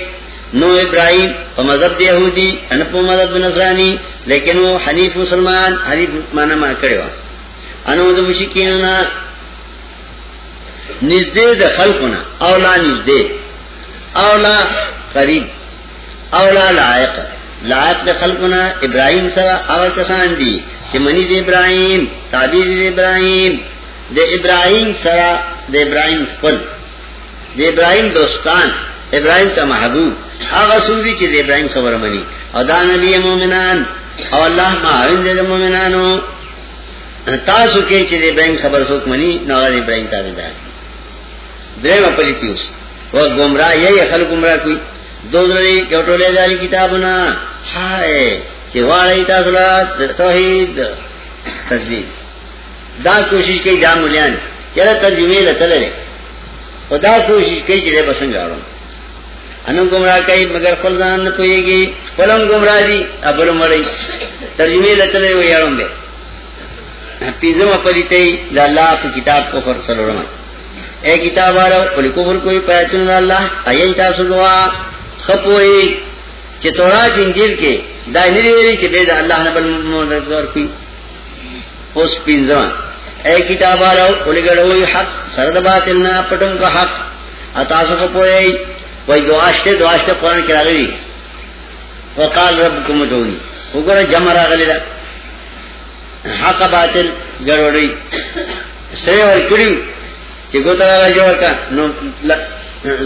[SPEAKER 2] نو ابراہیم په مذهب يهودي ان په مذهب لیکن وہ حنیف مسلمان، حنیف معنا ما کړو انو د مشکین نه نزدې د خلقنا اولا نزدې اولا قریب، اولا لائق۔ لائق د خلقنا ابراهيم سره او کسان دي چې منی د ابراهيم تعبیر د ابراهيم د ابراهيم سره د ابراهيم خپل۔ د ابراهيم دوستان ابراهيم ته محبوب۔ هغه سودی چې د ابراهيم خبره مني. او دا نبی مومنان او الله معاون دي د مومنانو تاسو کې چې د ابراهيم خبر څوک مني، نو هغه ابراهيم تابعدار. درېم پلیتیوس و گمراه یې خلک گمراه کوي. دوزري چټولې داري کتابونه. هاي، چې واړی تاسو له توحید تسلیم. دا کوشش کوي دا مليان چېرې ترجمه لته خدا کوشش کوي چې به څنګه اړم انو گمراہ کوي مگر خپل ځان نه پويږي خپلم گمراه دي ابل مړی ترجمه لته وي اړم به پیزم پلیتے دا اللہ کی کتاب کو فر سلورما اے کتاب والا کلی کفر کوئی پیتون دا اللہ؟ ایئی تاسو دعا؟ خپوئی چه تورات انجیل کے دائی نری ویلی چه بید اللہ نبل مددگار کوئی۔ اس پینزمان اے کتاب والا کلی گڑوئی حق، سرد باطلنا پٹن کا حق۔ اتاسو خپوئی وی دعاشتے دعاشتے قرآن کرا گئی وقال ربکم ادعونی وګوره جمع راغلی ده حق باطل ګړوړی سره ور کړیو چې ګوتره را جوړ کا نو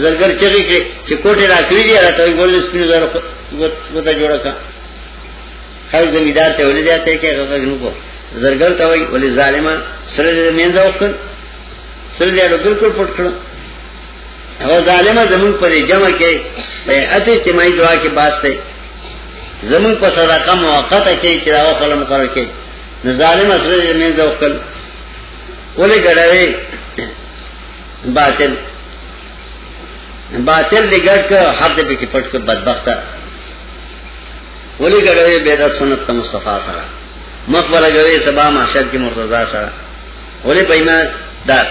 [SPEAKER 2] زرګر چغی کې چې کوټه را کری کړی دی راته ګول سپینو زره ګوته جوړ کا خای زمیدار ته ولې ځاته کې هغه نو کو زرګر ته وای ولې ظالما سره دې مینځه وکړ سره دې بالکل پټ کړ هغه ظالما زمون پر جمع کې په اته اجتماعي دعا کې باسته زمون په صدقه موقته کې چې راو خپل مقرر کې. نو ظالم اصل زمين ذوقل ولې ګړوي باطل. باطل دې ګړ ک حق دې کې پټ ک بدبخت ولې ګړوي بدعت سنت مصطفی سره. مخبره ګړوي سبا معاشر کې مرتضی سره. ولې پېما دار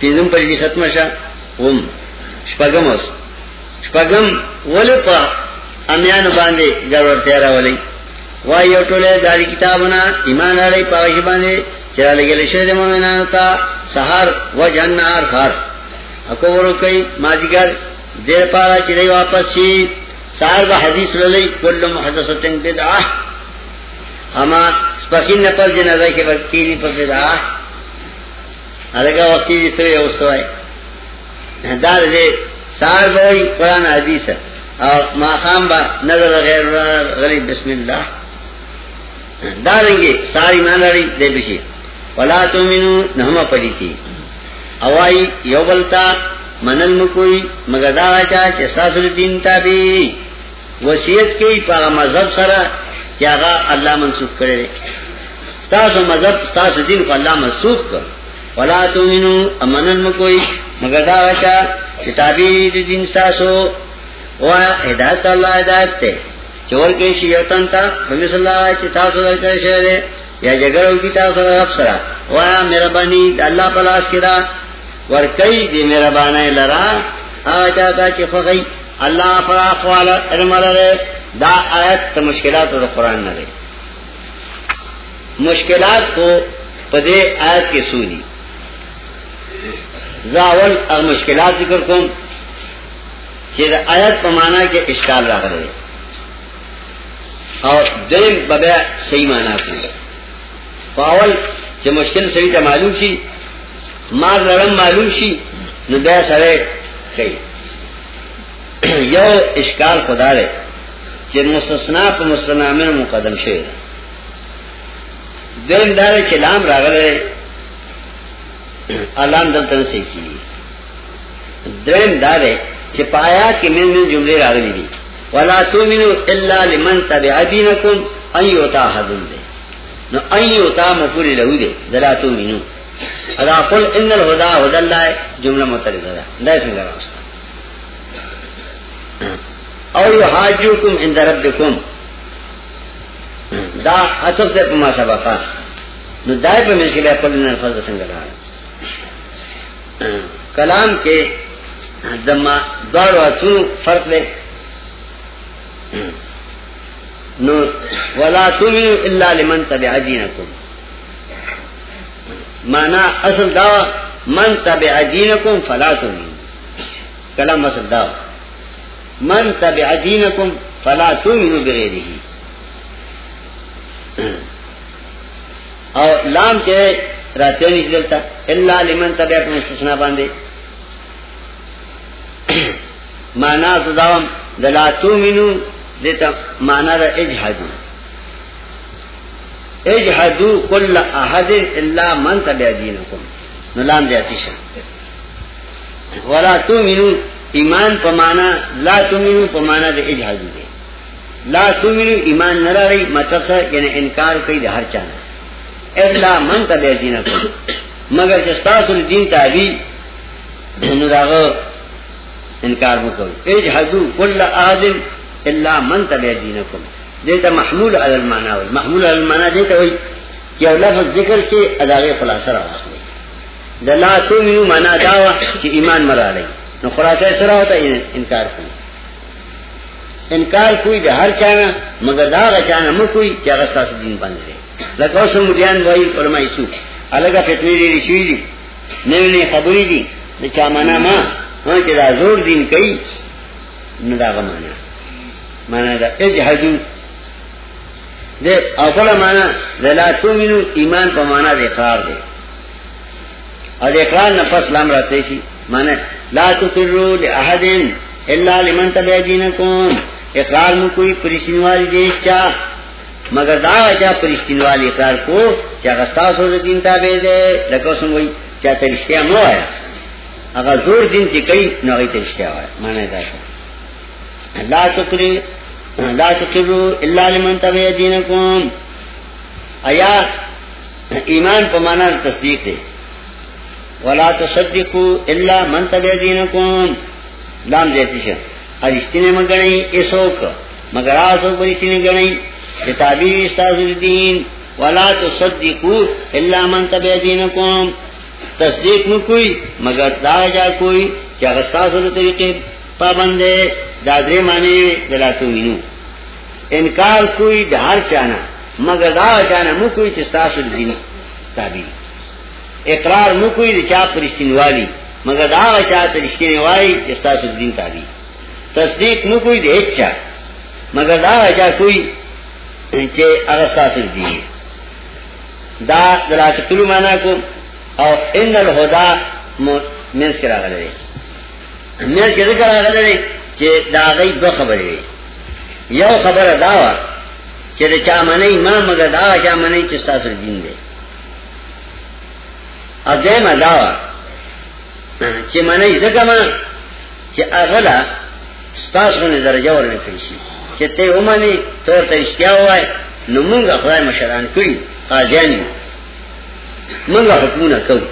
[SPEAKER 2] تیزم پر دې ختم شه. اوم شپږم اوس شپږم ولې په امیان باندې ګړور تیارا ولې وای یو ټوله داری کتابونه ایمان اړې پاوښ باندې چرا لګل شه د مؤمنانو ته سحر و جنار خر اكو ورو کوي ماجګر دیر پارا چې واپس شي سحر به حدیث ولې کله محدثه بدعه اما سپکین نه پر جنازه کې وکیلی په بدعه هغه وخت دې ته یو سوای دا دې سحر به قرآن حدیث او ما خام با، نظر غیر غلی بسم الله دارنگی ساری ماناری دے بشی ولا تو تومنو نحما پڑی تھی۔ اوائی، یو بلتا، منل مکوئی، مگر دا چا چې تاسو دین تابع وصیت کوي په مذهب سره چې هغه الله منسوخ کړي تاسو مذهب تاسو دین کو الله منسوخ کړ ولا تؤمنو امنن مکوئی مگر دا چا چې تابع دین تاسو وا هدایت الله هدایت ته. چور کې شي یتن تا نبی صلی الله علیه چې تاسو ورته شه یا جګړو کی تاسو رب سره. وا مهرباني الله پلاس کړه ور کوي دې مهربانه لرا. آجا تا چې خوږی الله فراخ والا علم لره دا آیت ته مشکلات د قران نه مشکلات کو پدې آیت کې سونی زاول او مشکلات ذکر کوم چې آیت په معنا کې اشکال راغلی او دیم ببیا صحیح معنا کوي پاول چې مشکل صحیح ته معلوم شي مار لرم معلوم شي نو بیا سره کوي یو اشکال خدا لري چې مستثنا په مستنامن مقدم شوی دیم دار چې لام راغله علام دلته نشي کی۔ دیم دار چې پایا کې من من جمله راغلي دي ولا تؤمنوا الا لمن تبع دينكم ان يؤتا حدن دي نو ان يؤتا مفعول له دي لا تؤمنوا۔ ادا قل ان الهدى هدى الله جمله مترجمه ده دا څنګه راځي او یحاجوکم عند ربکم دا اصل ته په ما سبقا نو دای په مې کې به خپل نه الفاظ څنګه کلام کې دما دوړ واسو فرق دی نو، ولا تؤمنوا الا لمن تب تبع دينكم۔ مانا اصل دا، من تب تبع دینکم فلا تؤمنوا۔ کلام اصل دا۔ من تب تبع دینکم فلا تم تؤمنوا بغیره او لام کے چې راته نشدلتا الا لمن تبع کوم استثناء باندې معنا تداوم دلا تؤمنوا دته معنا دا اجحدوا اجحدوا كل احد الا من تبع دينكم نو لام دې اتیشه ولا تؤمنوا ایمان په معنا لا تؤمنوا په معنا د اجحدوا دي لا تؤمنوا ایمان نه لري مطلب څه یعنی انکار کوي د هر چا الا من تبع دينكم مگر چې تاسو دین تعوی نو انکار وکړي اجحدوا كل احد الا من تبع دينكم دیتا محمول علی المعنی وی. محمول علی المعنی دیتا وی کہ او لفظ ذکر کے اداغی خلاصہ را واخلی دا لا تومنو معنی داوا کہ ایمان مرا لئی نو خلاصہ سرا ہوتا انکار کوئی انکار کوئی دا ہر چانا مگر دا غا چانا مو کوئی چا غستا دین بند رہے لکو سو مدیان وی علماء سو الگا فتنی دی رشوی دی نوی نوی خبری دی دا چا مانا ما؟ ہاں چا دا زور دین کئی نو دا غا مانا مانا دا اجحدو دے اوپر مانا لا تؤمنو، ایمان په معنا د اقرار دی. او د اقرار نه پس لام راځي شي. مانا لا تقروا لاحد الا لمن تبع دينكم. اقرار مو کوئی پرشتینوالی دی چا؟ مگر دا چا پرشتینوالی اقرار کو چې غستا سو د دین تابع دی لکه څنګه وي چا ته رښتیا مو آیا هغه زور دین چې کوي، نو هغه ته رښتیا وایي دا ده لا تقروا لا تقروا الا لمن تبع دينكم ایا ایمان په معنا تصدیق دی؟ ولا تصدقوا الا من تبع دينكم لام دې شه. ارشتنه مګنی ایسوک. مگر آسو پرشتنه گنی کتابی استاذ الدین، ولا تصدقوا الا من تبع دينكم تصدیق نو کوئی، مگر دا جا کوئی چې غستا سره طریقې پابند ہے دادرے مانے دلاتو مینو انکار کوئی د هر چانا، مگر دا چانا مو کوئی چستاسو دین تابی اقرار مو کوئی د چا پرشتینوالی مگر دا چا پرشتینوالی چستاسو دین تابی تصدیق مو کوئی د هیڅ مگر دا چا کوئی چې هغه تاسو دین دا دلاتو کلو معنا کو او ان الهدى منس کرا غلې منس کرا غلې چې دا غي دو خبرې یو خبره دا و دا چا منې ما مگر دا چا منې چې تاسو دین دی ا دې ما دا و چې منې دغه ما چې اغلا ستاسو نه درجه ورنکړي شي چې ته ومني تور ته اشتیا نو موږ خدای مشران کړی قاضیان موږ حکومت کوو.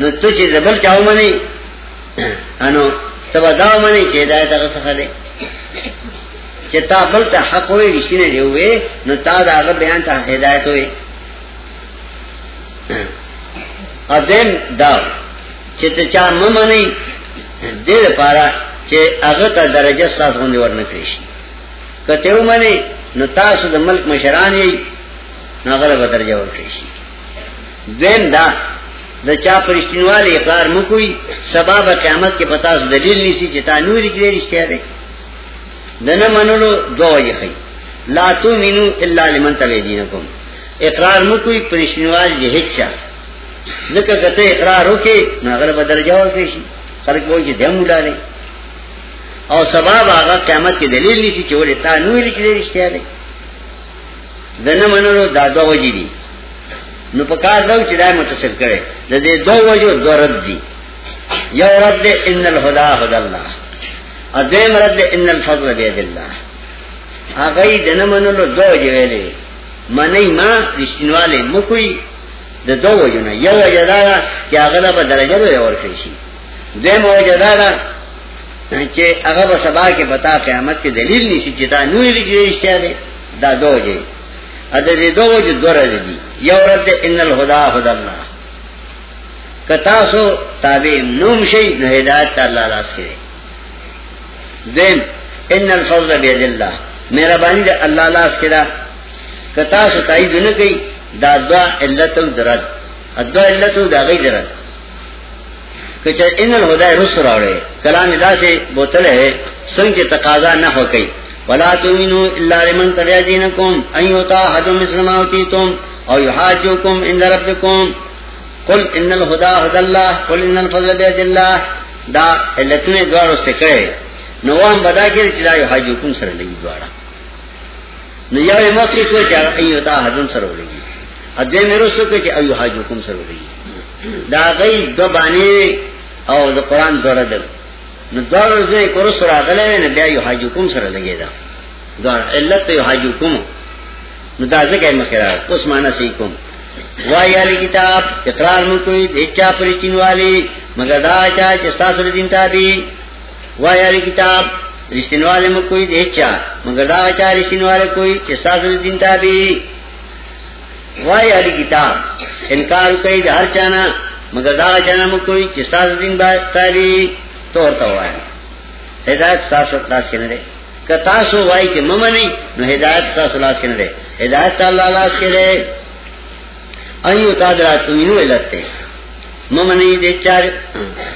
[SPEAKER 2] نو ته چې زبر چاو مني انو تبا دا مني چې هدایت هغه څه ده چې تا بل ته حق وې رښتینه دی وې نو تا دا هغه بیان ته هدایت وې اذن دا چې ته چا ممني دې لپاره چې هغه ته درجه ستاسو باندې ورنکړي شي کته ومني نو تاسو د ملک مشران یې. نو هغه به درجه ورکړي شي. دین دا، د چا پرشتینواله اقرار مکوئی سبب قیامت کې پتا دلیل نسی چې تا نور کې رښتیا ده منلو دو وجه خي لا تؤمنو الا لمن تبع دینکم اقرار مکوئی پرشتینوال دې هیڅ ځکه کته اقرار وکي نو هغه به درجه ورکړي شي. خلک وایي چې دمو لاله او سبب هغه قیامت کې دلیل نسی چې ولې تا نور کې رښتیا ده دنه منلو دا دو وجه دي. نو پکار دو چې دا متصل کړي د دې دوه وجو دو رد دي. یو رد دے ان الهدى هدى الله. ا دیم رد ان الفضل بيد الله. هغه دنه منلو دوه ویلې. منی ما رښتینواله مکوې د دوه وجو نه. یو وجه دا چې هغه په درجه به ورکړي شي. دیم وجه یعنی دا چې هغه په سبا کې پتا قیامت کې دلیل نشي چې دا نوې لګي رښتیا ده دا دوه وجه ا دې دوه وجه دوه دي یو رد ان الهدى هدى الله. کتا سو تابع نوم شي نه هدایت الله لاس کې دین ان الفضل بيد الله مهرباني ده الله لاس کې ده کتا سو تایید نه کوي دا دوا علت درد. ادوا علت دا غي درد. کچه ان الهدى رسل راوړي کلام دا سے بوتل ہے څنګه تقاضا نه هو کوي ولا تؤمنوا الا لمن تبع دينكم ان يطاع حد مثل ما اوتيتم او يحاجوكم عند ربكم۔ قل ان الهدى هدى الله، قل ان الفضل بيد الله۔ دا علتونه دوار استکړي نو وان بدا کې چې دا يحاجوكم سره لګي دواره نو یو موقع کو چې ایو تا حدن سره لګي ا دې مې رسو کې چې ایو حاجوكم سره لګي دا غي دو باندې او د قران دوره ده نو دوار دې کور سره غلې نه بیا يحاجوكم سره لګي دا. دوار علت يحاجوكم نو دا ځکه مخیرا اوس معنا صحیح کوم. وای علی کتاب، اقرار مو کوئی دیچا پرچین والی. مگر دا چا چې تاسو دین تابع. وای علی کتاب رښتین والے مو کوئی دیچا مگر دا چا رښتین والے کوئی چې تاسو دین تابع. وای علی کتاب. انکار کوي د هر چانا، مگر دا چانا مو کوئی چې تاسو دین تابع تو ورته وای هدایت تاسو تاسو کنه کتا سو وای چې ممنی نو هدایت تاسو لاس کې نه ده هدایت الله لاس کې ده ایو تا دراتو مينو ولته ممنی دې چار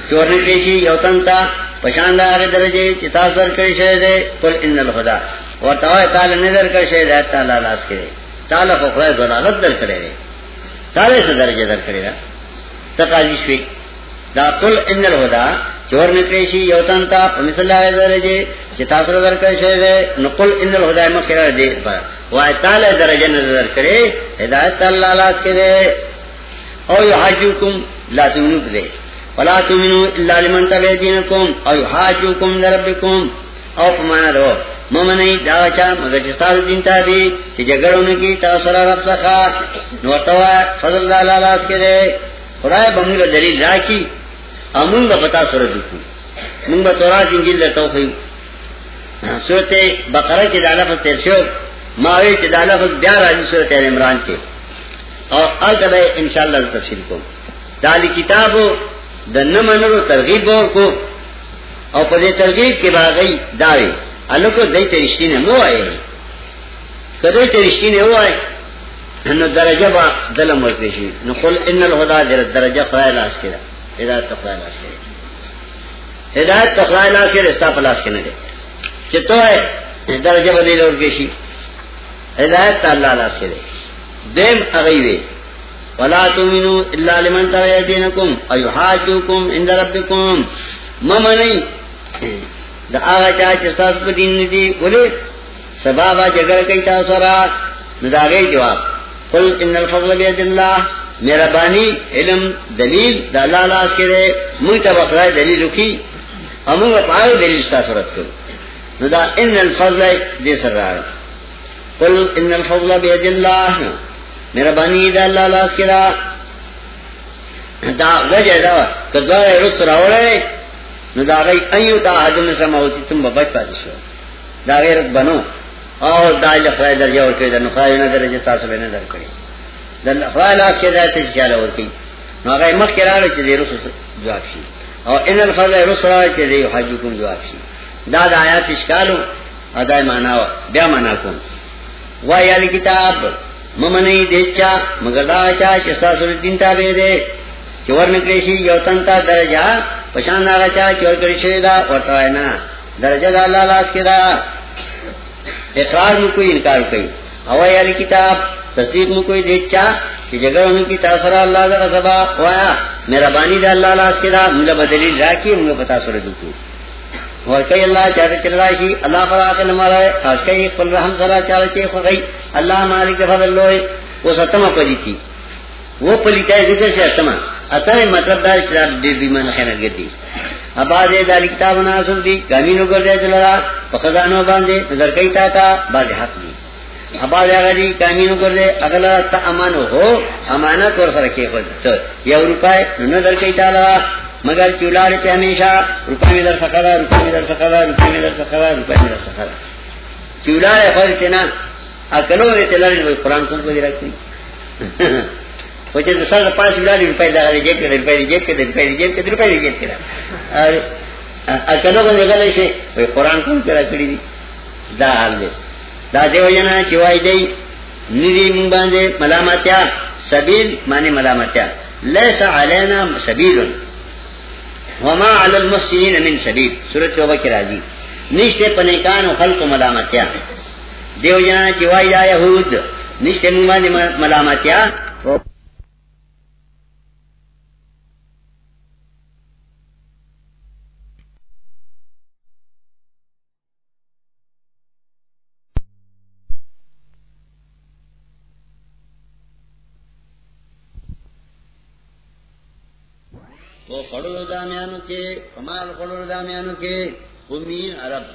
[SPEAKER 2] چورن کېشي یو تنتا پشاندار درجه چې تاسو درکړی شه ده قل ان الهدى ورته تعالی نظر کړی شه هدایت الله لاس کې ده تعالی خو خدای دلالت درکړي ده تعالی څه درجه درکړي ده تقاضی شوي دا قل ان الهدى چور نکریشی یوتن تا مثل اللہ درجے چی تاثر در کرے شوئے دے نقل ان الہدای مخیرہ دے پر وای تعالی درجہ نظر کرے ہدایت اللہ لاس کے دے او یحاجوکم، لا تمنو دے ولا تمنو الا لمن تبع دینکم، او یحاجوکم لربکم. او پمانا دو ممنی داوچا مگر چستاز دین تابی چی جگڑوں کی تاثر رب سخا. نورتوا فضل اللہ لاس کے دے. خدای بمونگ دلیل راکی. امون با پتا سورت دکو. مونگ با تورات، انجیل در توخیو سورت بقرہ کی دالفت تیر شو. ماوی کی دالفت بیا راجی سورت ال عمران کے اور آل تبا انشاءاللہ تفصیل کو دالی کتابو د نمنرو ترغیب ور کو او په دې ترغیب کې باغی داوی. الکو دای ته رښتینه مو وایي کله ته رښتینه وایي نو درجه با دلم ورته نو قل ان الهدى درجه خدای لاس کړه ہدایت تو لاس کې ہدایت تو لاس کې رستا پلاس کې نه دي چې ته درجه بدل ورکې شي ہدایت الله لاس کې دیم هغه ولا تؤمنوا الا لمن تبع دينكم ايحاجوكم عند ربكم ممنئ دا هغه چا چې تاسو په دین دي ولې سبب جګړه کوي تاسو را نو جواب. قل ان الفضل بيد الله میرا بانی علم دلیل دلال لاس کے دے منہ تب دلیل رکھی امنگ پائے دلیل ستا کرو. نو دا ان الفضل دے سر رہا قل ان الفضل بید اللہ، میرا بانی دا اللہ لاس کے دا وجہ دا کدوار رست راوڑے نو دا غی ایو تا حدم سما ہوتی تم بچ پاتی شو. دا غیرت بنو. اور دا اللہ لخرائے درجہ اور کئی، دا نخرائے نا درجہ تاسو بینا در کری دا خدای لاس کې ځای ته چاله ورکی نو هغه مخ کې راغلی چې دې رسول جواب شي او ان الفضل رسول چې دې حجکم جواب شي دا د آیات اشکالو اداي معنا بیا معنا کوم وای ال کتاب ممنې دیچا مگر دا چا چې تاسو دین تابع دي چې ورنکړي یو تنتا درجه پشان هغه چا چې ورکړي شي دا ورته نه درجه د الله لاس کې دا اقرار نو کوئی انکار کوي او ال کتاب تصدیق میں کوئی دیکھا کہ جگہ ان کی تاثر اللہ کا سبا ہوا میرا بانی دا اللہ لاس کے دا مجھے بدلی را کی مجھے پتا سر دکھو اور کئی اللہ چاہتے چل رہا شی اللہ فلا کے نمارا ہے خاص کئی فل رحم سرا چاہتے چے خگئی اللہ مالک فضل لوئے وہ ستما پلی تھی وہ پلیتا ہے ذکر سے اتما اتنا مطلب دا اشتراب دیر بیمان خیر گردی۔ اب آج دالی کتاب ناسم دی گامینو کردے چل رہا پخزانو باندے، نظر کئی تا تا باز حق دی۔ ابا جاگا جی کامینو کر دے، اگلا تا امانو ہو امانت اور سرکے خود۔ یا روپائے، نو در کئی تالا مگر چولارے پہ ہمیشہ روپے میں در سکا دا روپے میں در سکا دا روپے میں در سکا دا روپے میں در سکا دا چولارے خود تینا اکلو دے تلارے قرآن کن کو دی رکھتی وچے تو سر پاس چولارے روپے دا دے جیب کے روپے دی جیب کے روپے دی جیب کے روپے دی جیب کے اکلو کو دے گلے سے قرآن کن کرا کری دی دا حال دے دا دیو جنا چوائی دی ندی من باندے ملامتیا، سبیل معنی ملامتیا. لیس علینا سبیل. وما علی المحسنین من سبیل. سورت توبہ کی راضی نشتے پنکان و خلق و ملامتیا دیو جنا چوائی دا یہود نشتے من باندے ملامتیا. دامیانو کے کمال خڑو دامیانو کے امین عرب.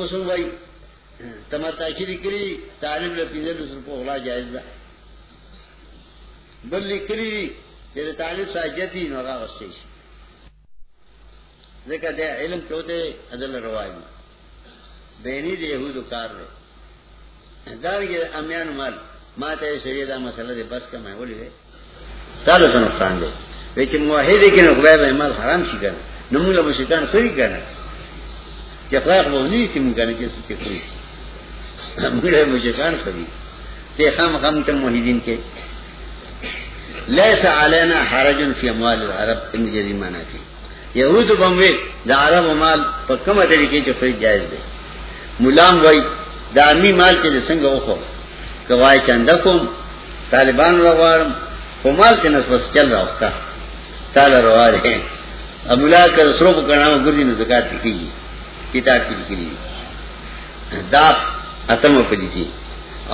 [SPEAKER 2] اسو بھائی تمتا شری کری تعلیم لپیزل اس کو غلا جائز دا بل لکری تیرے تعلیم ساجتی نوغا غستیش ذکر دے علم چوتے عدل رواجی بینی دے یہودو کار رہے دارنگی امیان مال، ما تے شریعہ مسئلہ دے بس کا میں بولی ہے تعالی سے نقصان دے لیکن موحد ہے کہ نقبہ میں مال حرام شي کنه. نو موږ له شیطان خوري کنه. چې خلاق مو نه شي موږ کنه چې څه کوي موږ له شیطان خوري. ته خام خام ته موحدین کې. ليس علينا حرج في اموال العرب ان جریمانه کې. يهود بموي د عرب مال په کومه طریقې چې خرید جایز دی. مولام وای، د امی مال کې څنګه وخو کوای چنده کوم، طالبان وغواړم مال کے نسبت چل رہا اس کا تالا روا رہے اب ملا کر سرو کو کرنا گردی نے زکات لکھی گی کتاب کی لکھی گئی داپ اتم پلی تھی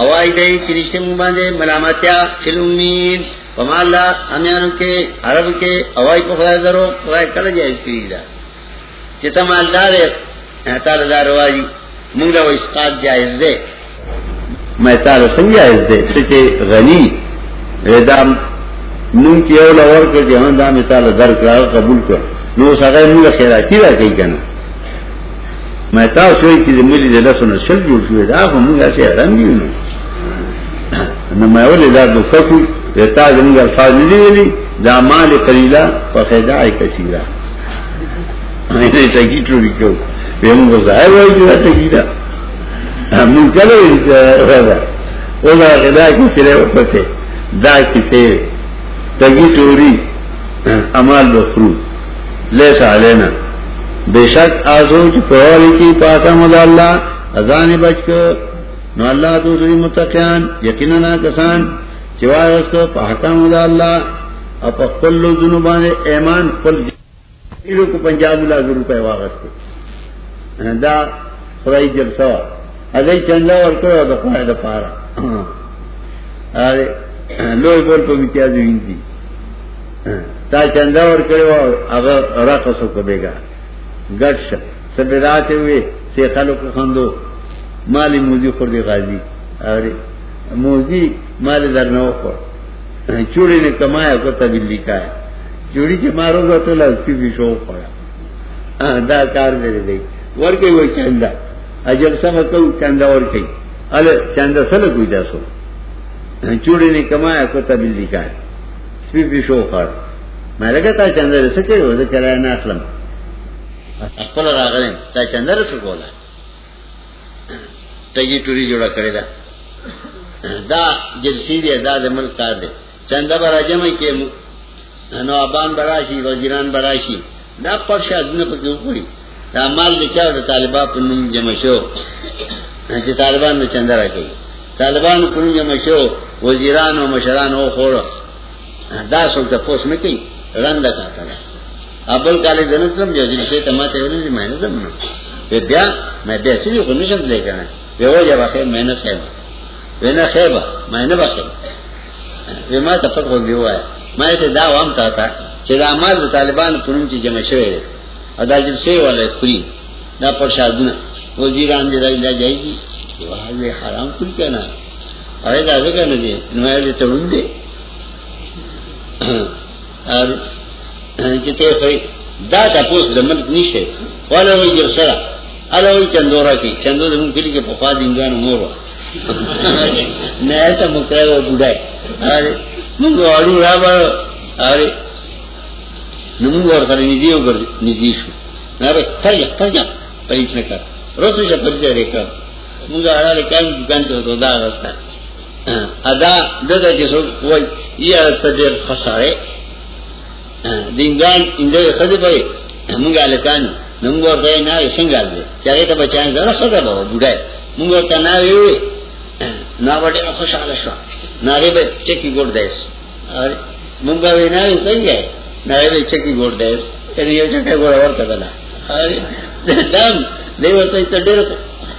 [SPEAKER 2] اوائی دئی چرشتے منہ باندھے ملامتیا فلمین پمالا امیانو کے، عرب کے، اوائی کو خدا کرو خدا کل جائے اس کی چتا مالدار ہے تالا دار رواجی منگا وہ اسقات جائز دے۔ میں تالا سنگ جائز دے، سچے غنی ردام نون کی اولا ورکر جہان دا مثال در کرا قبول کر نو سغه موږ خیراتی را کوي کنه مې تاسو یې چې ملي د لاسونو شل جوړ شوی دا خو موږ اسه حرام دي نو نو مې ولې دا د فکر ته تا زموږ الفاظ دي ویلي دا مال قلیلا په خدای کثیره نه ته کی ټول کېو به موږ ځای وایو چې ته کیدا موږ کله وایو دا ولا خدای کثیره وته دا کثیره تگی چوری امال بخرو لیسا علینا. بے شک آزو چی پروالی کی پاتا مدا اللہ ازان بچ کر نو اللہ تو سری متقیان، یقینا کسان چوائے اس کو پاتا مدا اللہ اپا قل لو دنو بانے ایمان قل جیلو کو پنجاب اللہ ذرو پہ واغت کو. دا خدای جلسوا ادھے چندہ ورکو دا قائد پارا. ارے لوئی بول پہ امتیاز وینتی تا چندہ اور کرے اگر رقص کبے گا گٹ سب رات ہوئے سے خلو کو خندو. مالی موزی خورد غازی ارے موزی مال در نو خور چوڑی نے کمایا کو تبھی لکھا ہے چوڑی سے مارو گا تو لگتی بھی شوق پڑا دا کار میرے دے ور کے وہ چندہ اجب سم کو چندہ اور کئی ارے چندہ سل کوئی دسو یعنی چوڑی نے کمایا کو تبھی لکھا ہے سپی بھی شوق میں لگا تا چندہ رسکے ہو تو چلایا نہ اسلم خپل راغلم تا چندہ رسو کولا تگی ٹوری جوڑا کرے دا۔ دا جلسی دی دا دا ملک کار دے۔ چندہ برا جمع کے نوابان براشی وزیران براشی دا پر شادونه په کې وکړي دا مال د چا د طالبان په نوم جمع شو۔ چې طالبان نو چنده راکړي طالبان په نوم جمع شو۔ وزیران او مشران او خور. دا څوک ته پوس نه کوي رنده کاته ابل کالے دنتم جو دل سے تماتے ہونے سے میں نے دم نہ بیا، میں بیا چیز کو نشان لے کر وہ جب آخر میں نے خیبا وہ نہ خیبا میں نے باقی وہ میں تفق ہو گیا ہوا ہے میں اسے دا وام تا تھا چې دا مال د طالبان په نوم چې جمع شوی دی ادا چې څه ولا خوري دا پرشادونه وزیران دې راځي جایي واځي حرام کول کنه اوی دا څنګه نه دي نو یې ته وندې ار دا تاسو د ملک نشه ولا وی جر سره الا وی چندورا کی۔ چندو د مونږ کلی کې په پاد انګان مور نه ته مکرای و بډای اره موږ اړو را اره نمونگ اور سر ندی ہو کر ندی شو۔ نارے ترجا ترجا پریچ نہ کر۔ روسو شا پریچا رے کر مونگا اڑا رے کام دکان تو دا رستا ادا ددا جسو وای یہ رستا خسارے۔ دینگان اندر خد پڑے مونگا لکان نمونگ اور دے سنگال دے۔ چاہے تا بچائیں زیادہ خدا بابا بڑھائے مونگا اور تا نارے ہوئے نا بڑے خوش آلہ شوا نارے بے چکی گوڑ دیس مونگا وی نارے صحیح ہے نارے چکی گوڑ دے یعنی یہ چکے گوڑا اور کدلا دم دے ورته ته ډېر اے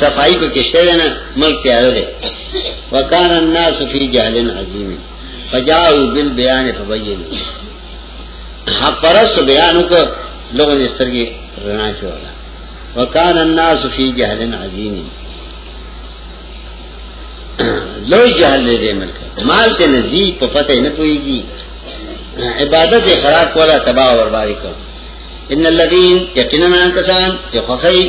[SPEAKER 2] صفائی په کې شته نه ملک تیار دی وکانه الناس فی جهل عظیم۔ فجاءوا بالبيان فبينوا حق پرس بیانو کو لوگوں نے اس طرح کی رنا چولا وکان الناس فی جهل عظیم۔ لوی جہل لے دے ملک۔ مال تے نزدیک پہ فتح نہ پوئی گی۔ عبادت خراب کولا تباہ اور باری کو ان الذین، یقینا کسان جو خخی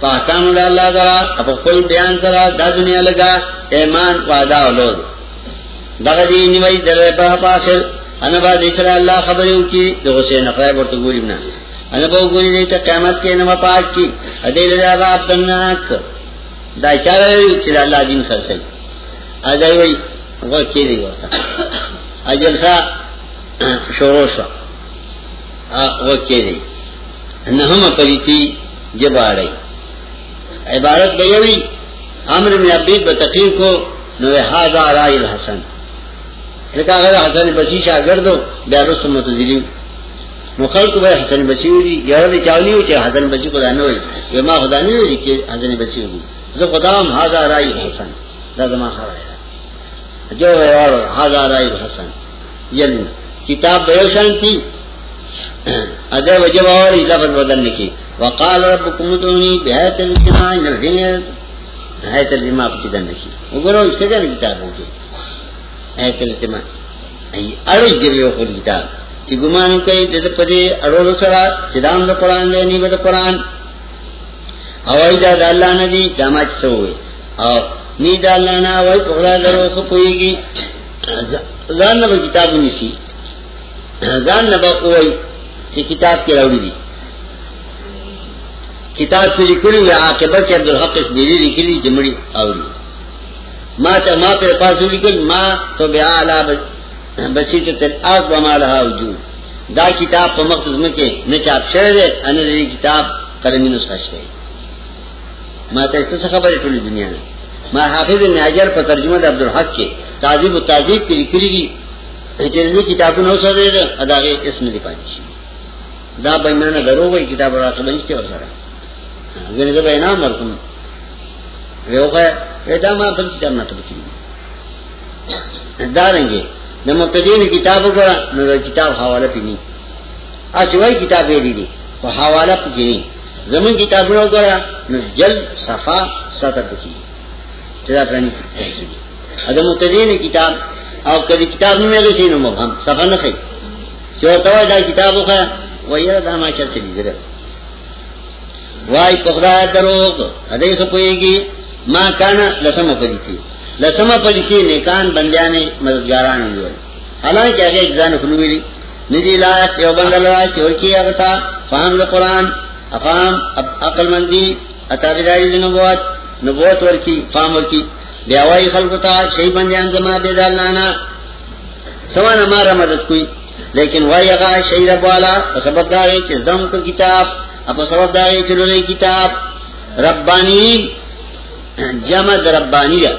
[SPEAKER 2] پاکام دا اللہ دا، اپا کل بیان کرا، دا دنیا لگا، ایمان وعدا اولود دغه دی نیوی دلوی په پاخر انا با دیکھر اللہ خبریو کی دو غسین اقرائی برتا گوری بنا. انا با گوری دیتا قیامت کے نما پاک کی ادیل دا عذاب دنناک. دا چارا چارہ چل اللہ دین خرسل ادای وی هغه کې دی ورته اجلسا شروع شو هغه کې دی. نه هم پریتی جباړی عبارت به وی امر میں عبید بتقیر کو، نو هاذا رای الحسن۔ لکه هغه حسن بصری شاګردو بیا رسو متذری نو خلق به حسن بصری وی یاره چاونی چې حسن بصری کو دانه وي ما خدا نه وی چې حسن بسی بصری وي زه خدام هاذا رای الحسن۔ دا زما خبره جو ہے، اور ہزار حسن یل یعنی کتاب بیوشان تھی ادے وجب اور لفظ بدلنے کی وقال ربكم ادعوني بهذا الاجتماع ان الغنية هذا الاجتماع في دن کی وګورو اس څنګه کتابوں کې هذا الاجتماع ای اړو ګریو خو کتاب۔ چې ګمان کوي د پدې اړو سره چې دام د قران دی نیمه د قران اوای دا الله نه دي دماچ سوې او نی دا اللہ نا وی پخلا درو خپوئی گی۔ زان نبا کتاب نیسی زان نبا قوئی چی کتاب کی روڑی دی۔ کتاب کی لکلی وی عاقبت کی عبدالحق اسمیلی لکلی جمعی اولی ماں تو ماں پہ پاس لکھل ماں تو بے آلہ بسی تو آس بما لہا وجود۔ دا کتاب پا مقصد مکے نہ چاپ شرے دے انہی کتاب قلمی نسخش دے۔ ما تا اس خبر ہے ٹولی دنیا میں۔ ما حافظ ابن حجر پر ترجمہ دا عبدالحق کے تعذیب و تعذیب کی لکھلی دی چیزی کتابوں نو سر دے ادا گئے اس میں دکھانی شی۔ دا بیمانہ درو گئی کتاب اور آخر بنشتے اور سارا اگر جب انعام ورکم ویو ویدا ما پر کتاب نہ تبکی دارنگے نہ مبتدین کتاب کو نہ کتاب حوالہ پی نہیں آ سوائے کتاب دی دی تو حوالہ پی زمین کتاب نہ کرا نہ جلد صفا سطر پکی چلا پرانی اگر مبتدین کتاب اور کدی کتاب نہیں میرے سی نہ مبہم صفا نہ خی جو تو دا کتاب ہو وہ یہ دا چل چلی در وائی ادے گی ماں کانا لسم پڑی تھی تھی نیکان بندیانے مددگاران ہوئے حالانکہ اگر نجی یو بند اللہ چور کی دا قرآن افام عقل مندی اتابداری دی نبوت نبوت ورکی فهم ورکی بیاوائی خلقتا شئی بندیان زما بیدالنانا سوانا مارا مدد کوئی لیکن وائی اغا شئی رب والا سبب داغی چیز دم کو کتاب اپا سبب داغی چلو لئی کتاب، ربانی، جمع دربانی رب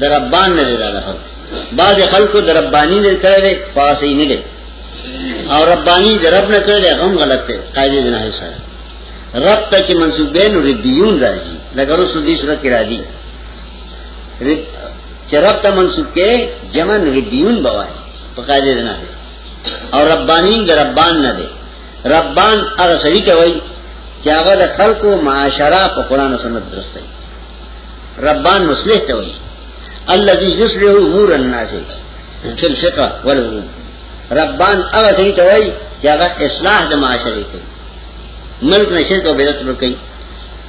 [SPEAKER 2] دربان نے دے خلق بعض خلق کو دربانی نے کرے دے، پاس ہی نہیں اور ربانی درب نہ کرے غم غلط ہے قاعدے بنا ہے سر رب تک منصوبے نو ربیون راضی جی، لگر اس دی صورت کی راضی۔ رب تا منصوب کے، جمع ربیون بوائے تو قاعدے بنا ہے۔ اور ربانی دربان نہ دے. ربان اگر صحیح کہ وہی کیا اگر خلق کو معاشرہ کو قرآن و سنت درست ہے. ربان مسلح ته وي الذي يصلح امور الناس في الفقه والعلوم. ربان هغه څه ته وي چې هغه اصلاح د معاشري کوي ملک نشي ته بدعت ور کوي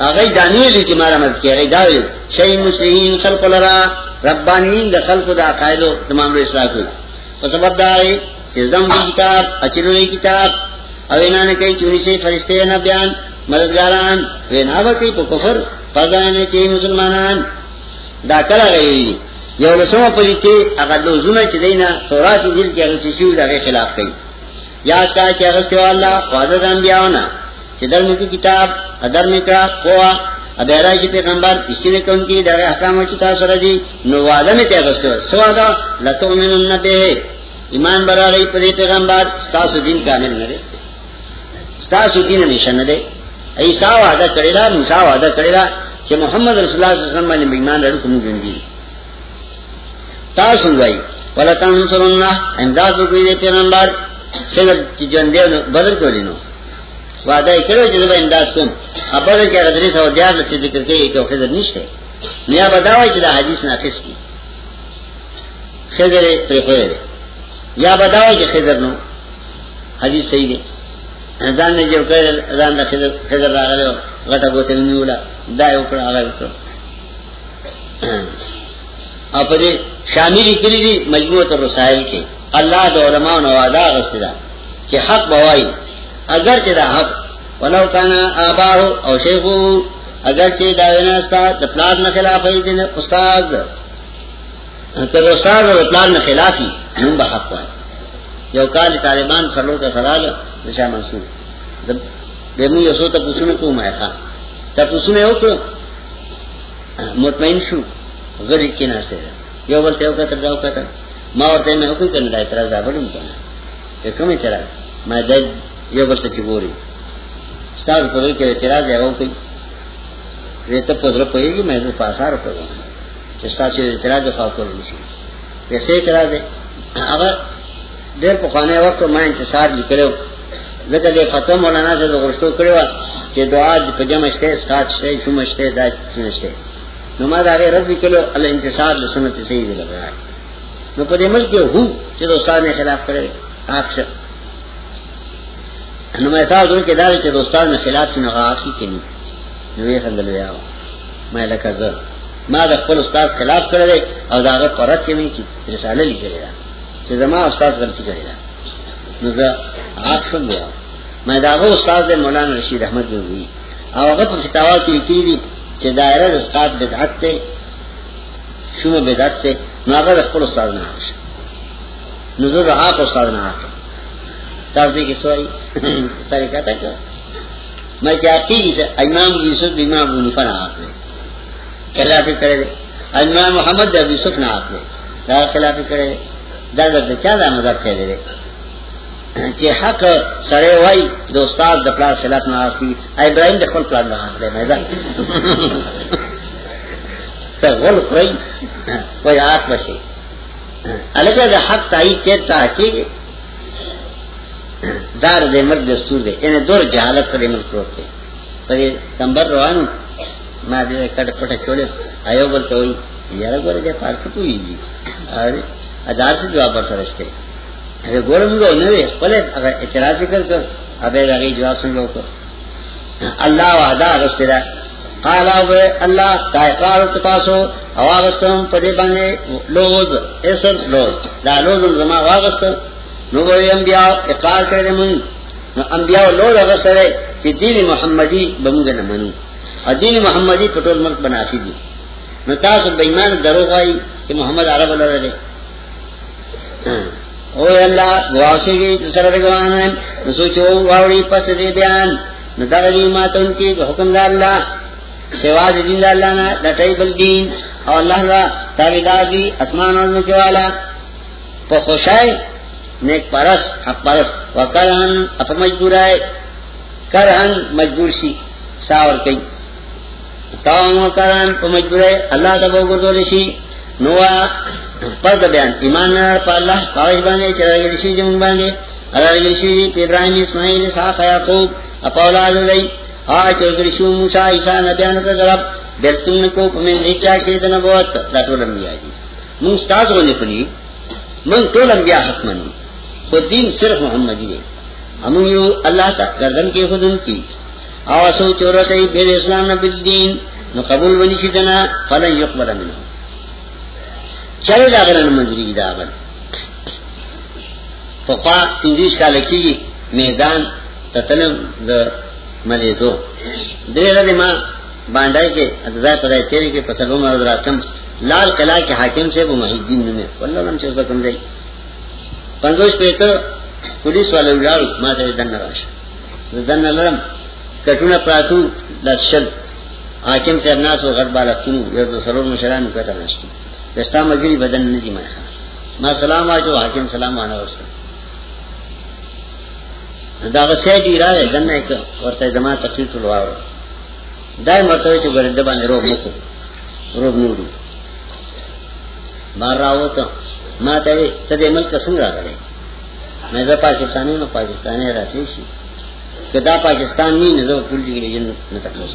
[SPEAKER 2] هغه دانیل چې مارا مت کوي هغه دا وي شي مسلمین خلق لرا. ربانین د خلق د عقاید تمام رو اصلاح کوي په سبب دا چې زم کتاب اچلوې کتاب او نه کوي چې نشي فرشته نه بیان مددګاران وینا وکي په کفر پردانه چې مسلمانان، دا کله غوي یو لسمه پوری کې هغه لوزونه چې دینه تورات دل کې هغه شیو دغه خلاف کوي یا تا چې هغه ته الله وعده ځان بیاونه چې درمو کې کتاب، ادر میکا قوا ابهرای چې جی پیغمبر اشتنه کوم کې دغه احکام چې تاسو سره دي نو وعده می ته غوښتو سوادا لتؤمنون به ایمان برابرې په پیغمبر تاسو دین کامل نہ نه تاسو دین نشنه ده ایسا وعدہ کرے گا موسا وعدہ کرے گا کہ محمد رسول اللہ صلی اللہ علیہ وسلم نے ایمان رہو کم جنگی تا سنگائی ولا تنصرن امداد کوئی دے پیغمبر. څنګه چې ژوند دی بدل کولی نو. وعده کړو چې به امداد کوم. ابل کې غدري سو دیار چې ذکر کوي چې خضر نشته. نیا بداوي چې دا حدیث ناقص کی خضر پر خوې یا بداوي چې خضر نو. حدیث صحیح دی. ځان نه جوړ کړل ځان د خضر خضر را راغله غټه ګوتې نیولا دا یو کړه هغه وکړه. او په دې شامل کړي دي مجموعه الرسائل کې. الله د علماء نو وعده غوښتل چې حق بوای اگر چې حق، ولو کان اباو او شیخو اگر چې دا وناستا د پلان نه خلاف دی نه استاد. ته استاد او پلان نه خلافي نو به حق وای یو کال طالبان سره ته سره نشه منصور۔ دمو یو څه ته پوښتنه کومه ښه ته پوښتنه وکړو مطمئن شو غری کې ناشته یو بل ته یو کتر راو کتر ما ورته مې وکړ کنه دا اعتراض دا وړم کنه کوم اعتراض ما دا یو بل ته چګوري ستاسو په دې کې اعتراض یې وکړ وېته په درو پېږي مې په آثار کړو چې ستاسو اعتراض خاطر نشي ویسے اعتراض هغه ډېر په خانه وخت ما انتظار لیکلو ځکه دې ختم مولانا سے غوښتو کړو چې دعا په جمع شته سات شته کوم شته دا نشته نو ما رد وکړو ال انتصار له سنت صحیح دی لګا نو په دې ملک کې هو چې استاد نه خلاف کړي اخر نو مې تاسو ورته دا چې استاد نه خلاف شنو غاخي کړي نو یې څنګه لوي ما لکه زه ما د خپل استاد خلاف کړی دی او دا هغه پرد کې مې چې رساله لیکلې ده. چې زما استاد غلطي کړې ده. نو زه عاق شوم بیا ما دا هغه استاد مولانا رشید احمد وی او هغه په فتاوا کې لیکلي دي چې دایره د استاد بدعت ته شوم بدعت سے نو هغه خپل استاد نه حاصل نو زه د آپ استاد نه حاصل تاسو دې کې سوای طریقہ تا کړ میں چاہتی کہ امام یوسف امام ابو حنیفہ نہ حاصل خلاف کرے امام محمد ابو یوسف نہ حاصل دا خلاف کرے دا دا چا دا مذہب کړي چې حق سره وای د استاد د پلا خلاف نه حاصل ابراهيم د خپل پلان نه حاصل نه ده ته ول کوي وای آت بشي الګا د حق تایید کېتا چې دار دې مرګ دستور دی یعنی ان دور جهالت پر ملک پروت دی پرې تمبر روانو۔ ما دې کټ پټه چولې آیو بولته وي یاره ګوره دې پارڅ کوي اره ادار سے جواب ورسره هغه ګورم نو نه وي خپل هغه اعتراض وکړ کړ ابه هغه جواب څنګه وکړ الله وعده غستره قال الله تایقار تاسو اواغستم پدې باندې لوز ایسر لوز دا لوز زما واغست نو وی انبیاء اقرار کړل مون نو انبیاء لوز غستره چې دین محمدي بمونږ نه منو دین محمدي په ټول ملک بنافي دي نو تاسو بېمان درو وایي چې محمد عرب لره او اللہ گواسی کی سر دگوان ہے نسوچو واوڑی پس دے بیان. ندر دی ماتن کی حکم دا اللہ سوا دین دا اللہ نا لٹائی بل دین. او اللہ را تابدار دی اسمان عظم کے والا. پا خوشائی نیک پرس حق پرس وکرہن اپا مجبور آئے کرہن مجبور سی ساور کئی تاوان وکرہن پا مجبور اللہ تبو گردو لشی نوا پر بیان. ایمان پر الله پاوش باندې چې راغلی شي جون باندې. راغلی شي ابراهيم اسماعیل، اسحاق، یعقوب اپاولاد لای ا چې راغلی شو نبیان ته درب. برتون کو پمن لیچا کې د نبوت. دا ټول انبیاء دي. موږ تاسو باندې پني موږ ټول انبیاء حق منو خو دین صرف محمدي دی. همو یو الله تعالی گردن کې خودن کی او اواسو چورته به اسلام نه بدین نو قبول ونی شي دنا فلن يقبل منه. چلے دا غرن منظوری کی دا غرن فقا پنزیش کا لکی میدان تتلم دا ملیزو. دری رد ما باندائی کے ادزای پدائی تیرے کے پسلو مرد راتم لال قلعہ کے حاکم سے وہ محید دین نمے واللہ نم چیز بکم دائی پنزوش پیتا پولیس والا اولارو ما تا دن نراش دن نرم کٹونا پراتو لس شل. حاکم سے ابناس و غرب بالفتنو یا دو سرور مشران کتا نشتو دستا مجری بدن ندی ما ما سلام واچو، حاکم سلام وانا ورسل دا غسی دی را ہے دن ایک ورته دما تقریر ټول واور دای مرته چې ګرد باندې روب مکو روب نورو بار راو راوته ما ته ته دې ملک څنګه راغلی؟ مې دا پاکستاني نو پاکستاني راځي شي. کدا پاکستان نی نه زو پولیټیکل ایجنټ نه تکلو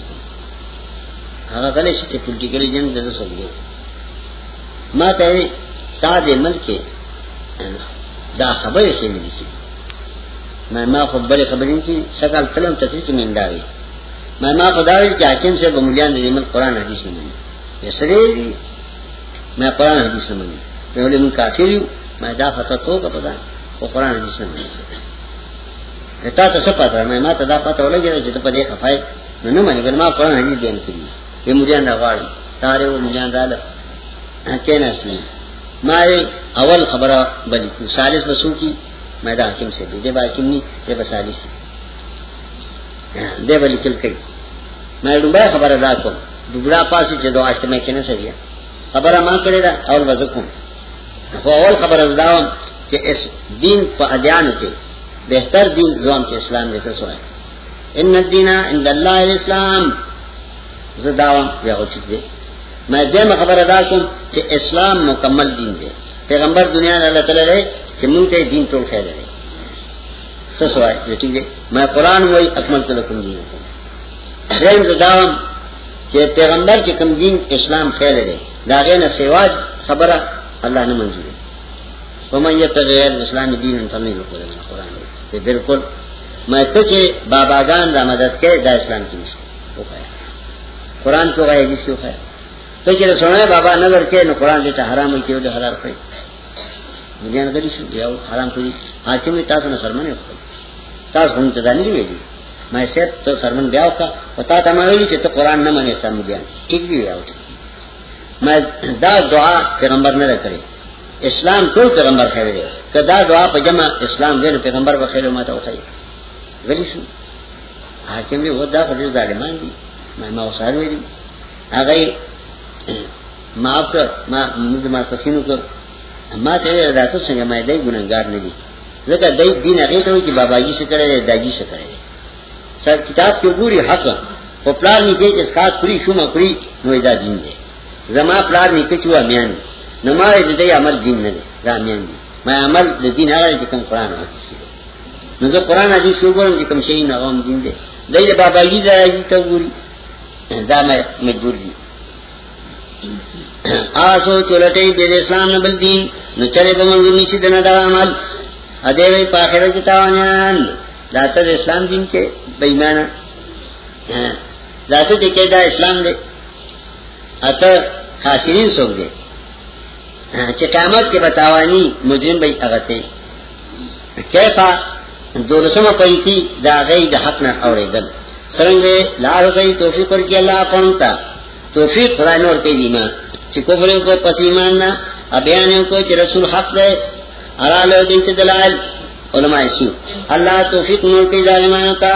[SPEAKER 2] هغه کله چې پولیټیکل ایجنټ د څه ما ته تا دې ملک دا خبره شي ملي ما ما خبره خبرین کی شکل تلم میں انداوی ما ما خدای چې حاکم سے بمولیان دې ملک قران حدیث نه مني. یسری ما قران حدیث نه مني. په ولې من کافر یو؟ ما دا فتوا تو کا پتا او قران حدیث نه مني. تا ته څه پتا ما ما ته دا پتا ولګی چې ته په دې خفای نو نه مانی ګر ما قران حدیث بیان کړی په مولیان راغړی تاره و مولیان رااله کیناستی ما اول خبره بلی کو سالس بسو کی میں دا حکم سے دی دے با حکم نی دے با سالس دے بلی کل کئی میں ڈوبا خبر ادا کو ڈوبڑا پاس چ دو آشت میں کنے سریا خبر ما کرے دا اور وذکم اول خبر ادا کہ اس دین په ادیان کې بهتر دین زوم چې اسلام دې تاسو ہے ان الدین عند الله الاسلام۔ زداوم بیا اوچت دی میں دیم خبر ادا کوم چې اسلام مکمل دین دی پیغمبر دنیا نه الله تعالی دی چې مونږ ته دین ټول خیر دی څه سوای دې ټیک دی میں قران وای اکملت لكم دینکم دیم زداوم چې پیغمبر چې کوم دین اسلام خیر دی دا غینه سیوا خبره الله نه منظور ومن یتبع غیر الاسلام دین فمن یقول القران دی بالکل میں ته چې باباګان را مدد کې دا اسلام کې نشته قرآن کو غیر جس کو خیر؟ تو چې سنوي بابا نظر کې نو قران دې حرام وي چې له حلال کړی مليان غړي شو بیا حرام کړی حاکم تاسو نه سرمنه وکړي تاسو هم ته دانی ویلي ما یې ته سرمن بیا وکړه پتا ته ما ویلي چې ته قران نه مانی اسلام بیا. ټیک دی یاو میں دا دعا پیغمبر نہ کرے اسلام تو پیغمبر خیر دے. کہ دا دعا پہ جمع اسلام دے پیغمبر بخیر ما تو ولی شو. حاکم بھی وہ دا فضل ظالمان دی. میں ما وسار ویلی اگے معاف کر ما مجھ ما تفینو کر ما ته راته څنګه؟ مې دای ګناګار نه دي ځکه دای دین هغه ته چې بابا جی څخه کړي داجی څخه کړي سر کتاب کې ګوري حق او پلان نه کې اس خاص کړی شو ما کړی نو دا دین دی. زما پلان نه کې چوا میان نو ما دې عمل دین نه دی. دا میان دی. ما عمل دین هغه چې کوم قران حدیث نو زه قران حدیث وګورم چې کوم شی نه غوم دین دی. دای بابا جی ځای ته ګوري دا مې مجبور دي آسو چولٹے بیر اسلام نبل دین، نو چلے بمنظور نیچی دنا دا عمل. ادے وی پاخرہ کی تاوانیان داتا دا اسلام دین کے بیمانا داتا دے کہ دا اسلام دے اتا خاسرین سوک دے چکامت کے بتاوانی مجرم بھئی اغتے کیفا؟ دو رسم پڑی تھی، دا غی دا حق نہ اوڑے دل سرنگے لارو گئی توفیق پر کی اللہ پڑھتا توفیق خدا نور کے دیمان چی کفر کو پسی ماننا ابیانیوں کو چی رسول حق دے۔ ارالو دین چی دلائل، علماء سو۔ اللہ توفیق نور کی ظالمانوں کا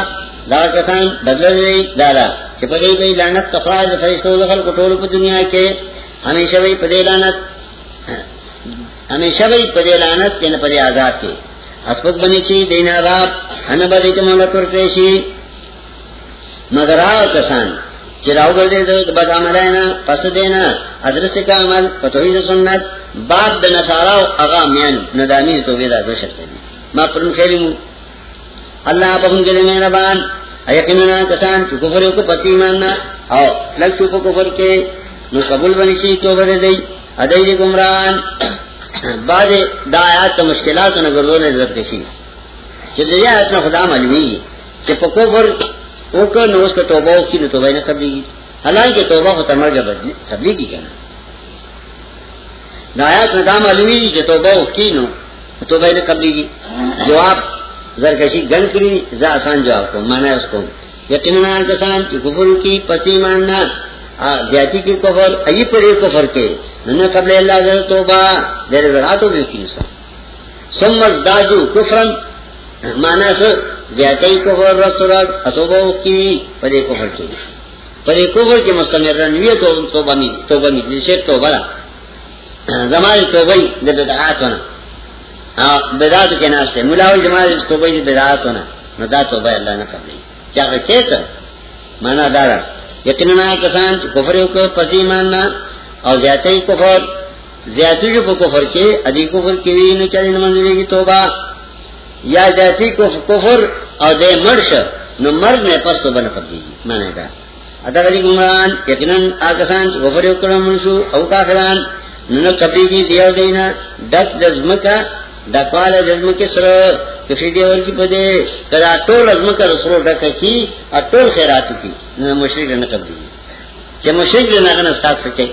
[SPEAKER 2] دار کسان بدل دے دارا چی پدی بھئی لانت تخواز فرشتو دخل کٹول پا دنیا کے۔ ہمیشہ بھئی پدی لانت ہمیشہ بھئی پدی لانت یعنی پدی آزاد کے۔ اسپک بنی چی، دین عذاب ہن بدی کے مولا پر پیشی۔ مگر آو کسان چراؤ کر دے تو بد عمل ہے نا پس دینا، ادرس کا عمل، پتوحید سنت باب د نصارا اغا مین ندامی تو ویدا دو شرط دی ما پرن خیلی مو۔ اللہ بہن کے مہربان۔ یقینا کسان چ کفر کو پتی ماننا او لگ چوپ کفر کے، نو قبول بنی سی تو بد دی؟ ادئی دی گمراہان بعد دا آیات کا مشکلات نہ گردو نے ضرورت کشی کہ دیا آیات نہ خدا معلومی کہ کفر وہ کہ نو اس کا توبہ کی نو توبہ نہ قبلی کی حالانکہ توبہ کو تمر جب قبلی کی کہنا دا آیات نایات نہ دام علوی کہ توبہ کی نو توبہ نہ قبلی کی جواب زرکشی گن کری، زا آسان جواب کو مانا اس کو یقینا کسان کی کفر کی پتی ماننا زیادتی کی کفر ای پر کفر کے نہ قبل اللہ ذر توبہ دیر ذرا تو بھی کی سمز داجو کفرن مانا سو زیادتی کفر رسولت اتوبہ کی، پدے کفر کی۔ پدے کفر کے مستمر رنویہ تو توبہ می توبہ می شیخ توبہ دا۔ زمانی توبہی دے بدعات ہونا۔ بدعات کے ناستے ملاوی زمانی توبہی دے بدعات ہونا۔ نو دا توبہ اللہ نہ قبلی چاہتا چیتا مانا دارا یقیننا کسان، کفر کو پتی ماننا اور زیادتی کفر، زیادتی جو کفر کے ادھی کفر کی بھی نو چلی منظوری کی توبہ۔ یا جاتی کفر اور دے مرش، نو مرد نے پس تو بن کر دیجیے مانے گا ادا علی گمران یقیناً آکسان، غفر کرم منشو او کافران نو کبھی کی جی دیا دینا ڈک جزم کا ڈکوال جزم کے سر، کسی دیور کی پدے کرا ٹول ازم کا رسرو ڈک کی، اور ٹول خیرات کی نو مشرق نہ کر دیجیے کہ مشرق نہ کرنا ساتھ سکے۔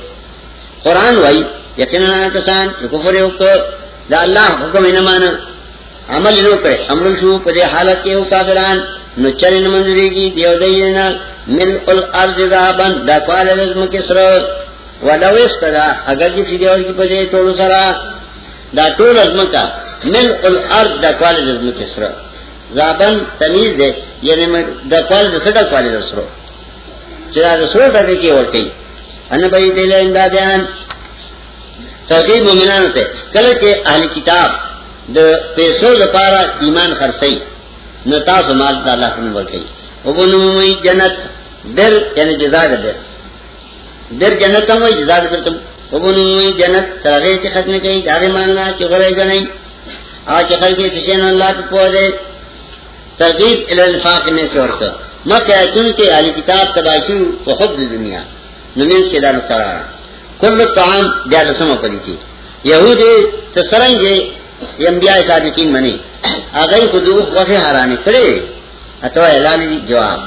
[SPEAKER 2] قرآن وائی، یقیناً آکسان غفر کر دا اللہ حکم نہ مانا عمل نو کرے عمل شو پدے حالت کے کافران، نو چلن منظوری کی دیو دینا مل الارض ذهبا دقال لازم کے کسر. ولو استدا، اگر جی دیو کی پدے ټولو سرا، دا ټول ازم کا، مل الارض دقال لازم کسر. ذهبا تمیز دے یعنی دقال د سټا قال لازم سر چرا سر ته کې ورته ان بھائی دل اندادان ترغیب مومنانو ته کله چې اهل کتاب د پیسو لپاره ایمان خرڅي نو تاسو مال د الله په نوم ورکړي وګونوي جنت، در یعنی جزاء ده در. جنت هم وي جزاء ده تم وګونوي جنت ترغه چې ختم کوي داري مالنا چې غړې غني ا چې خلک یې فشن الله په پوهه ترغیب ال الفاق میں سے ورته مکه ایتون کې علی کتاب تباشو او حب دنیا. کل طعام بیا انبیاء صادقین منی. کرے اتو اعلان دی، جواب.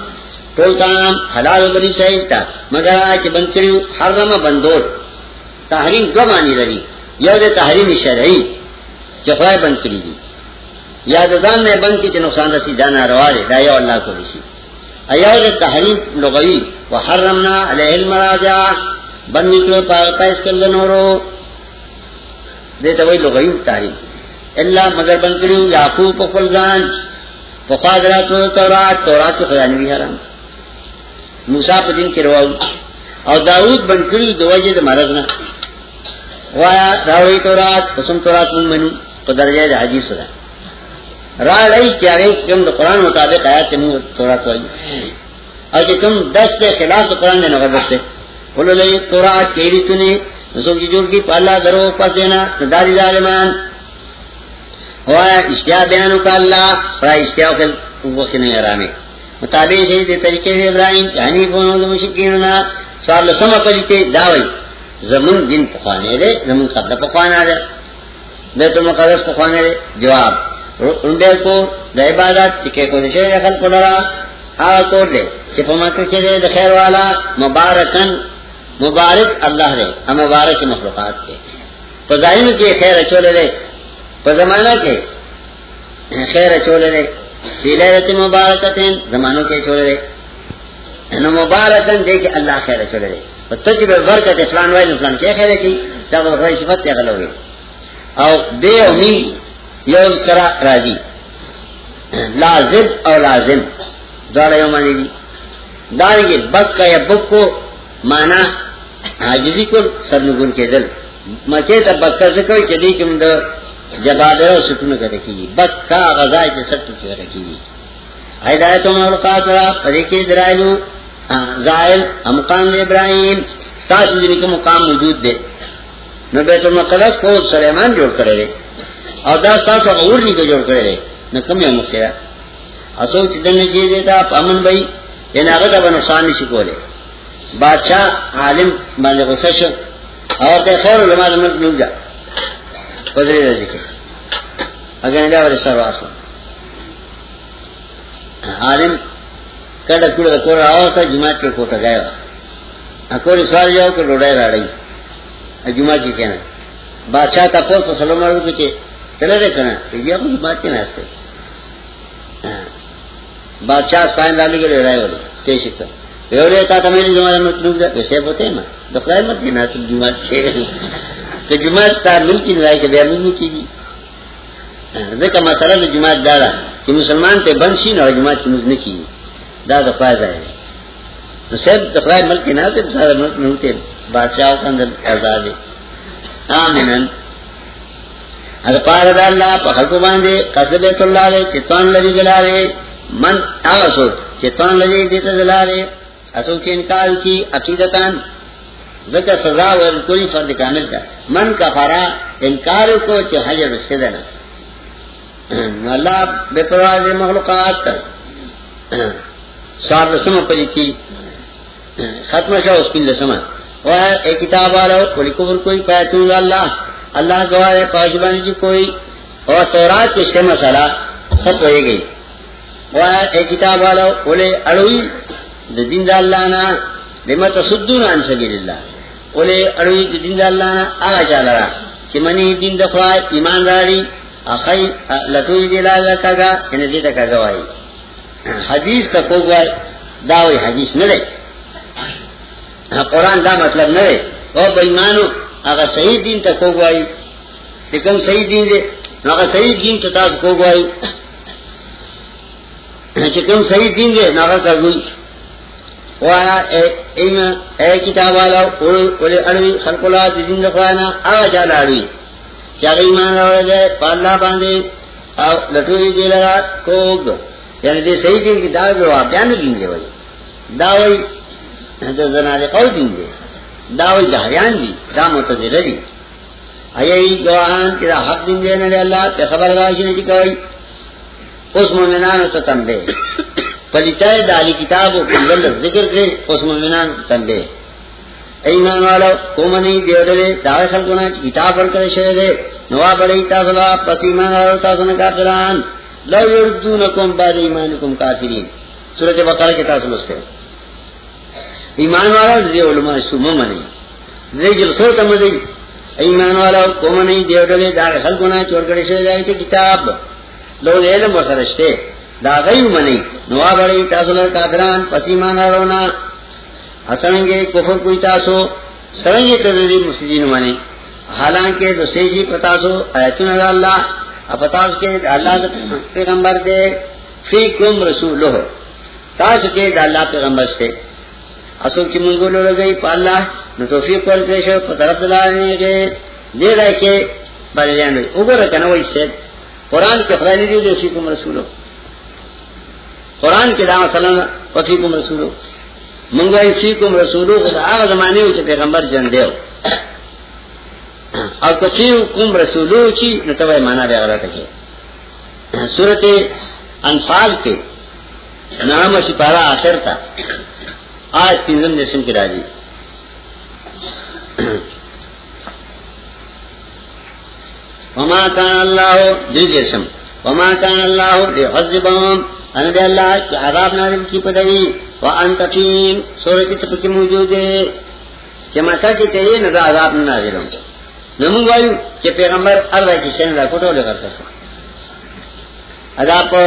[SPEAKER 2] حلال بنی تا. مگر آج بند کریو حرم بندور تحریم دو معنی لري. یو د تحریم شرعی چخوای بند کری دی یا د ځان نه بند کی نقصان رسی دا ناروا دی. دا یو کو شي. ایو د تحریم لغوی وحرمنا علیه المراجع. بند نکلو پیس کر لنورو دیتا وی لغیوب تحریم. اللہ مگر بند کریو یعقوب پا فلزان پا خواهدرات و تورات. تورات کی خدا نبی حرام موسیٰ پا دن کی رواو او داود بند کریو دو وجه دا مرضنا وایا، راوی تورات، قسم تورات من منو. پا درجہ دا حدیث دا. را لئی چاہے کم دا قرآن مطابق آیات مو تورات وائی اور کہ تم دس پہ خلاف دا قرآن دے نگر دس پہ بولو لئی تورات کیری تنے نسو کی جوڑ کی پالا درو پس دینا۔ نداری ظالمان۔ ہوا اشتیا بیانو کا اللہ۔ فرا اشتیا کل وقت نہیں ارامے مطابق سے دے طریقے سے ابراہیم۔ چاہنی فونو دا مشکینونا سوال لسما پلیتے داوئی۔ زمون دن پخوانے دے، زمون قبل پخوانا دے۔ بیت المقدس پخوانے دے۔ جواب۔ کو دا عبادت چکے کو دشے دے خلق لرا آگا کور دے کے دے خیر والا مبارکن، مبارک اللہ دے ہم مبارک مخلوقات کے پذائم کے خیر اچولے دے پزمانہ کے خیر اچولے دے۔ فیلیرت مبارکتین زمانوں کے چھوڑے دے۔ نو مبارکن دے کہ اللہ خیر اچولے دے۔ تجربہ برکت فلان وائی فلان کیا خیر کی تب غیر صفت کیا غلو گے او دے او یو سرا راضی. لازم او لازم. دوڑا یو مانی دی داریں گے بک کا یا بک کو مانا حاجزی کو سر نگون کے دل مکے تا بک کا ذکر چلی کم دا جبادر و سکون کا رکھی گی بک کا غذائی تا سب کچھ رکھی گی ہدایت و مخلوقات را پریکی درائلو زائل مقام ابراہیم تاس دن کا مقام موجود دے نہ بیت المقدس کو سلیمان جوڑ کرے رہے اور دس تاس اور نہیں کو جوڑ کرے رہے نہ کم یا مخترا اصو چدن نے چیز دیتا امن بھائی یہ ناغت اب نقصان نہیں سکو بادشاہ عالم باندھے غصہ شو. اور تے خیر علماء ملک لوگ جا پذری رضی کے اگر نگاہ والے سر واسو عالم کډه کړه کور راوته جمعه کې کوټه غایو اکور سوال یو کې ډوډۍ راړی جمعه کې کنه بادشاہ تاسو ته سلام ورکړي چې تلره کنه یې په جمعه کې ناشته بادشاہ سپاین رالی کې راځي ولې تیش ته یو تا ته مې جمعه مطلب ده پیسې پته ما د خدای مت نه ته جمعه کې ته جمعه تا ملک نه راځي بیا مې کیږي ځکه مسله د جمعه دا چې مسلمان ته بند شي نه جمعه کې نه کیږي دا د ہے. نو سب د ملک نه ته سره ملک نه ته بادشاہ څنګه آزاد دي امنن اذ قال الله په خلق باندې قصبت الله له چتان لري دلاله من اوسو چتان لري دې ته دلاله اسو کې انکار کی عقیدتان، ذکر سزا ور کوئی فرد کامل کا۔ من کفرا انکار کو چې حجر رسیدنه اللہ بے پرواز مخلوقات تا۔ سوار لسما پلی کی، ختم شو اس پل لسما وہ ایک کتاب والا کوئی کفر کوئی پیتون اللہ۔ اللہ گواہ ہے پاشبانی جی کوئی اور تورات کے سے مسئلہ سب ہوئے گئی وہ ایک کتاب والا بولے، اڑوئی دین دا اللہ نا لما تصدون عن سبیل اللہ۔ بولے، اڑوئی دین دا اللہ نا آگا چالا رہا کہ منی دین دخواہ ایمان راڑی اخی لٹوئی دلا لکا گا یعنی دیتا کا گواہی۔ حدیث کا کو گوائے داوی حدیث نہ رہے قرآن دا مطلب نہ رہے وہ بےمانو اگر صحیح دین تک کو گوائی۔ لیکن صحیح دین دے اگر صحیح دین تو تاز کو گوائی۔ چکم صحیح دین دے نہ کر گئی وہ آیا اے کتاب والا اڑوی، خلق اللہ دین دخوانا آگا چالا اڑوی کیا ایمان راوڑے دے پاللہ باندے او لٹوئی دے لگا کوگ یعنی دے صحیح دین کی دعوی کرو آپ بیان دین دے وہی دعوی دا زناد قول دین دے۔ دعوی دہریان دی، دا متضر دی۔ ایئی گواہان کی دا حق دین دے نلے اللہ، پہ خبر راشی نہیں کوئی؟ اس مومنانو تا تنبے پلیتای دالی کتاب و کنگل ذکر کرے، اس مومنان تنبے ایمان والا کومنی دیوڈلے داوی خلقونا چی کتاب ورکر شوئے دے۔ نوا بڑی تاسلا پس ایمان والا تاسونا کافران۔ لو یردونکم بعد ایمانکم کافرین۔ سورت بقرہ کے تاسل اس کے ایمان والا دی علماء سومو منی. دی جلسو تمدی ایمان والا کومنی دیوڈلے داوی خلقونا چورکر شوئے دائی تے کتاب. لو علم وسرشتے دا غیو منی. نوا بڑی تاسونا کافران، پس ایمان والا حسنگے کفر کوئی تاسو. سرنگی تدریب مسجدین مانے حالانکہ دوسری جی پتا سو ایتون اللہ. پتاس کے اللہ پیغمبر دے. فی کم رسول تاس کے اللہ پیغمبر سے. اصل کی منگو لو گئی، پا اللہ نو توفیق پر پیش ہو پترف دلانے گئے۔ دے رہے کے بڑے جان رہے اوگو رکھنا وہ اس سے قرآن کے خدای دی جو فی کم رسول قرآن کے دعوت صلی اللہ وفی کم رسول منگوائی فی کم رسول خدا آغا زمانے ہو چا پیغمبر جن دے ہو۔ اور کچھ کم رسولو چی نتوہ مانا بے غلط ہے صورت انفال کے نام سپارہ آخر تھا آج پنزم جسم کی راجی وما کان اللہ دل جسم وما کان اللہ لعذبهم ان دے اللہ کی عذاب نازل کی پدئی وانت فیم سورت تپکی موجود ہے۔ چما تا کی تیرے نظر عذاب نازل ہوں۔ نمون وایو چې پیغمبر الله کې شین را کوټو لګر تاسو ادا په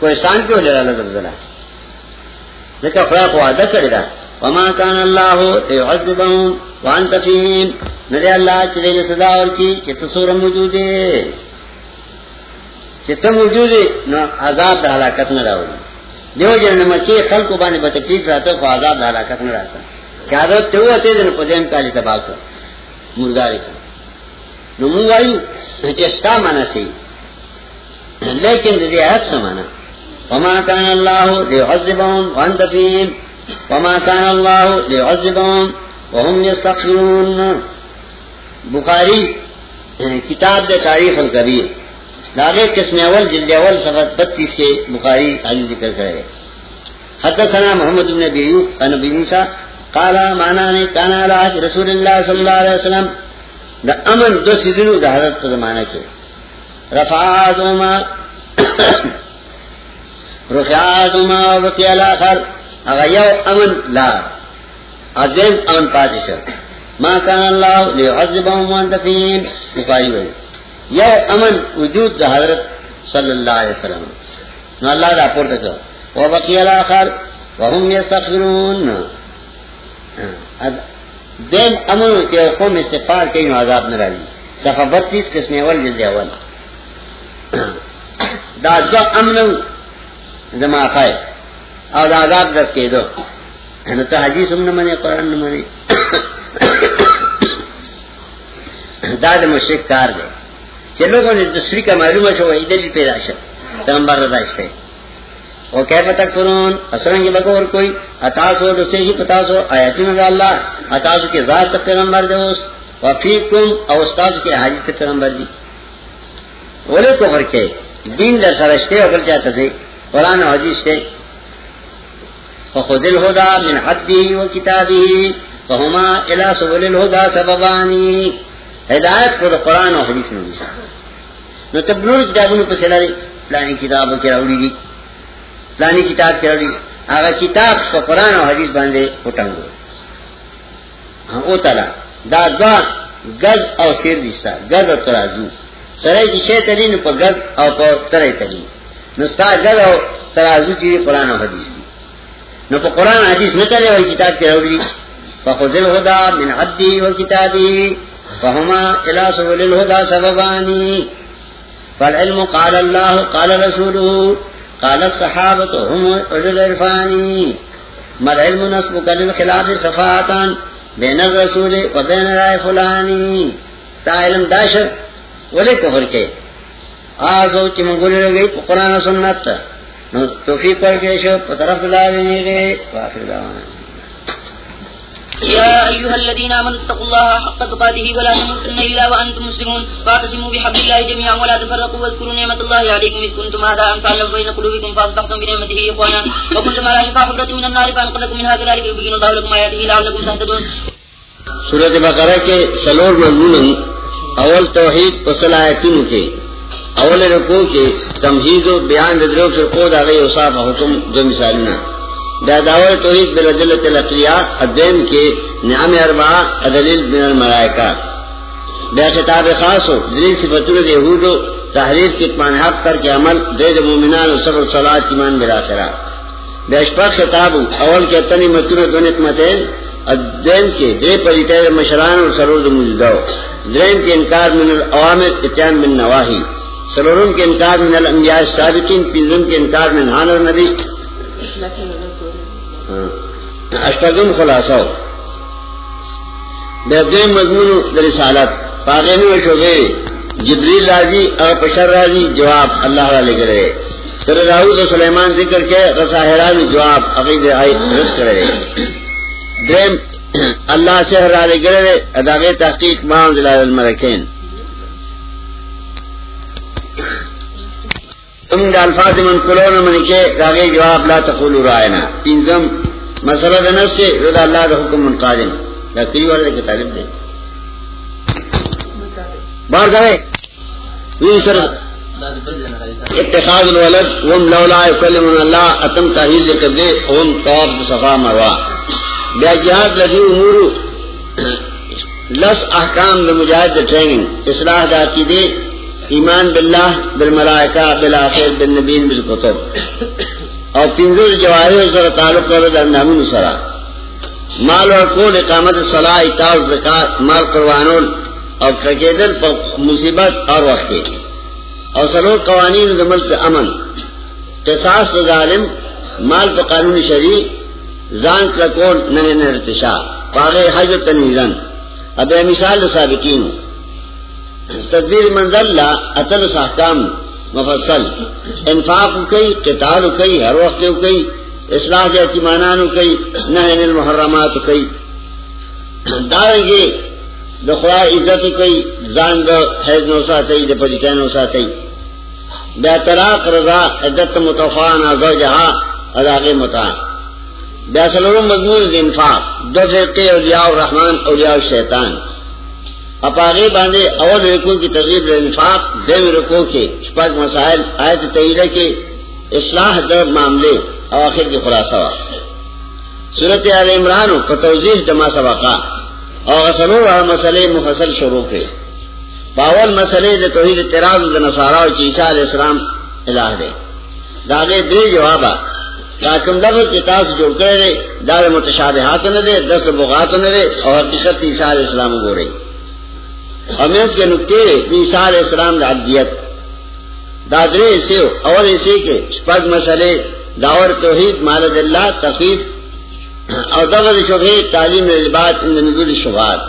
[SPEAKER 2] کوهستان کې ولر الله تعالی لکه خدای کو عادت کړی دا. وما كان الله يعذبهم وانت فيهم ندی الله چې دې صدا ورکی چې تاسو موجود دي چې ته موجود ہے، نو عذاب د هلاکت نه راوړي دیو جن مکی خلق باندې به تکلیف راته خو عذاب د هلاکت نه راځي چې عادت ته وته دې په دیم کالی تباہ کړ مردار کا نو منگایو چستا مانا سی. لیکن رعایت سمانا. وما كان الله ليعذبهم وانت فيهم. وما كان الله ليعذبهم وهم يستغفرون. بخاری یعنی کتاب دے تاریخ الکبیر داغے قسم اول، جلد اول، صفحہ بتیس کے بخاری علی ذکر کرے حدثنا محمد بن بیوب نبی موسیٰ قالا مانا نے کانا راج رسول اللہ صلی اللہ علیہ وسلم. دا امن دو سیدنو دا حضرت پا زمانہ کے. رفعات رفعاتوما رفعاتوما وبقی الاخر اگا یو امن لا عظیم امن پاتشا ما کان اللہ لیعذبهم وانت فیم مقاری ہوئی. یو امن وجود دا حضرت صلی اللہ علیہ وسلم. نو اللہ دا پورتا کرو وبقی الاخر وهم یستغفرون. دین امن کے قوم استفار کے نو عذاب نہ رالی صفحہ بتیس قسم اول جلد اول. دا دو امن زما خائے او دا عذاب در کے دو نو تا حدیث ہم نہ منے قرآن نہ دا دا مشرک کار دے چلو کو دوسری کا معلومہ شو ادھر پیدا شد پیغمبر ردائش ہے وہ کیسے تک فرون اصریں گے بغور کوئی اتاسو دوسرے ہی پتاسو آیاتی میں اللہ اتاسو کے ذات تک پیغمبر دے اس وفیقکم او استاذ کے حاجت تک پیغمبر دی. اولے کو فرقے دین در سرشتے اگر چاہتا تھے قرآن حدیث سے۔ فخذ الہدا من حدی و کتابی فہما الى سبل الہدا سببانی ہدایت کو قرآن و حدیث میں دیسا نو تبلور کتابوں پر سلارے پلانی کتابوں کی راوڑی دی پلانی کتاب کی چڑی اگر کتاب کو قرآن اور حدیث باندھے اٹھنگو ہاں او تلا دا دوا گز اور سیر دستا گز اور ترازو۔ سرائی کی شے تلی نو گز اور پا ترائی تلی نستا گز اور ترازو چیزی قرآن اور حدیث دی. نو پا قرآن حدیث نہ چلے وہی کتاب کی روڑی. فخذ الہدا من عبدی و کتابی. فہما الى سبل الہدا سببانی. فالعلم قال اللہ قال رسولہ. قال الصحابة هم أولو العرفاني ما العلم نسبك للخلاف صفاتا بين الرسول وبين رائے فلانی. تا علم داشر ولی کفر کے. آزو چی منگولی لگئی پا قرآن سنت نو توفیق شو پا طرف دلا دینے گئے وآخر دعوانا.
[SPEAKER 3] يا أيها الذين آمنوا اتقوا الله حق تقاته ولا تموتن إلا وأنتم مسلمون. واعتصموا بحبل الله جميعا ولا تفرقوا واذكروا نعمة الله عليكم إذ كنتم أعداء فألف بين قلوبكم فأصبحتم بنعمته إخوانا وكنتم على شفا حفرة من النار فأنقذكم منها كذلك يبين الله لكم آياته لعلكم تهتدون.
[SPEAKER 2] بقرہ کے سلور مضمون اول توحید پسل آیتون کے. اول رکو کے تمہید و بیان ددرو فرقو دا غی اصاف حکم دو مثالنا. دا دعوی توحید بالعدلت الاقلیات الدین کے نعم اربعہ ادلیل من الملائکہ. بیا خطاب خاص ہو دلیل صفتون دے یہود و تحریر کی اتمان حق کر کے عمل دید مومنان و صبر صلاة ایمان بلا خرا. اشپاق خطاب اول کے اتنی متون دو نقمتین ادین کے دے پریتے مشران اور سرود مجدو درین کے انکار من العوامر اتیان من نواہی. سرورم کے انکار من الانبیاء سابقین پنزم کے انکار من حانر نبی ہاں، اشتاگم خلاصہ بہترین مضمون در رسالت. پاغین و شعبے. جبریل راضی اور پشر راضی، جواب اللہ والے کرے. پھر راہود و سلیمان ذکر کے رساہران جواب عقید آئی رس کرے. درم، اللہ سے ہرالے کرے اداغ تحقیق مان ضلع المرکین تم دا الفاظ من کلون من کے راگے جواب لا تقول رائنا. تینزم مسئلہ دنس سے رضا اللہ دا حکم من قادم. منقادم لکری والے کے تعلیم دے. بار کرے سر. اتخاذ الولد، وم لولا يكلم الله اتم تاهيل قبل وم طواف صفا مروه بیا جهاد لدی امور. لس احکام د مجاهد ټریننګ اصلاح د عقیده ایمان بالله بالملائکه بالاخر بالنبیین، بالکتب. او پنځه جواهر سره تعلق لري د اندامونو سره مال اور کول اقامت الصلاه ایتاء الزکات مال قربانول او کګیدل په مصیبت اور وخت کې او سلور قوانین د ملک امن. قصاص ظالم، مال په قانون شریع ځان کول نه نه ارتشا پاغه حج تنویرن. ابه مثال سابقین ہوں تدبیر منزل لا، اتل احکام مفصل. انفاق کوي قتال کوي هر وخت کوي اصلاح د یتیمانانو کوي نهی المحرمات کوي داږي د خدای عزت کوي ځان د حیز نو ساتي د پلیتانو ساتي بیا طلاق رضا، عدت متفان متوفان زوجها اداغه متا بیا سلورم مضمون انفاق، دو فرقه اولیاء الرحمن، اولیاء الشیطان. اپاغه باندې اول رکو کی ترغیب د انفاق دیم رکو کې شپږ مسائل، آیت طویله کې اصلاح د معاملې او اخر کې خلاصہ وا سورۃ ال عمران په توضیح د ما سبقا او غسلو هغه مسلې مفصل شروع کړي باول مسلې د توحید اعتراض د نصارا او عیسی علی السلام الہ دی دا دې درې جواب دا کوم لفظ چې تاسو جوړ کړی دا متشابهات نه دي دس بغات نه دي او حقیقت عیسی علی السلام وګورئ امیس کے نقطے عیسی علیہ السلام د عبدیت دا درې سیو اول ایسے کې شپږ مسلې داور توحید مالد الله تخفیف او دغه شوبه تعلیم البات ان نزول شبهات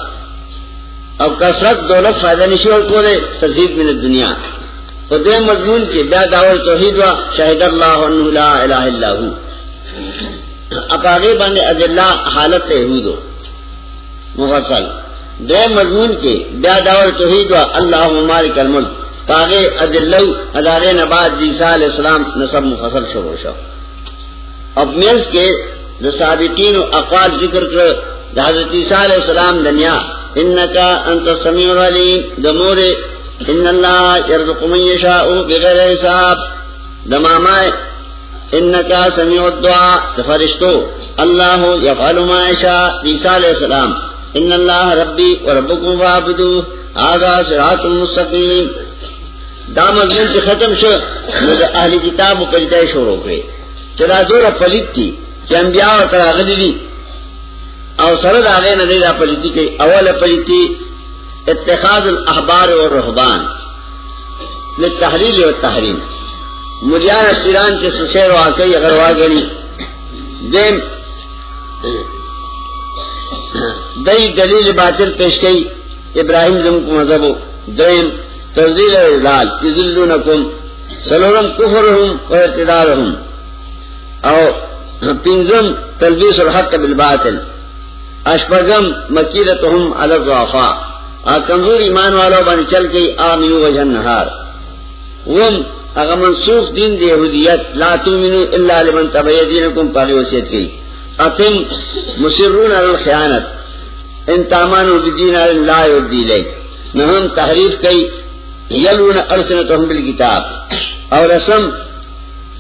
[SPEAKER 2] او کثرت دولت فائدہ نشي ورکوله تزيد من الدنيا په دې مضمون کې بیا داور توحید وا شهید الله انه لا اله الا هو اپاغه باندې اجلا حالت یهودو مفصل۔ دې مضمون کې بیا داور توحید وا اللهم مالک الملک پاغه ادلو، ادارے نباد، عیسی علیہ السلام نسب مفصل شروع شو. اب میز کے د سابقین او اقوال ذکر کړ د حضرت عیسی علیہ السلام دنیا انکا انت السمیع العلیم دمور ان الله يرزق من يشاء بغیر حساب، دا دمامای انکا سمیع الدعاء فرشتو الله يفعل ما يشاء عیسی علیہ السلام. ان الله ربي وربكم فاعبدوه هذا صراط مستقيم دا مضمون چې ختم شو، نو د اهلی کتاب په پریتای شروع کړي۔ چې دا زوره پلیت دي، چې انبیاء او تراغلي دي۔ او سره دا غي نه دی دا پلیتی کوي اوله پلیتی اتخاذ الاحبار والرهبان۔ للتحلیل والتحریم مليان اسپیران کے سسیر واقعی اگر واگنی دیم دی دلیل باطل پیش کئی، ابراہیم زم کو مذہبو دیم تفضیل و اضلال یذلونکم، سلورم کفرهم و ارتدارهم او پنزم تلبیس الحق بالباطل اشپگم مکیرتهم علی الضعفاء ا کمزور ایمان والو باندې چل کی امنو وجه النهار وم اگر منسوخ دین دی یہودیت، لا تؤمنو الا لمن تبع دینکم پاگی وصیت کی اتم مصرون علی الخیانت. ان تامانو بدین لا یودی لی نہم تحریف کئی. یلون ارسن ارسنتهم بالکتاب. او رسم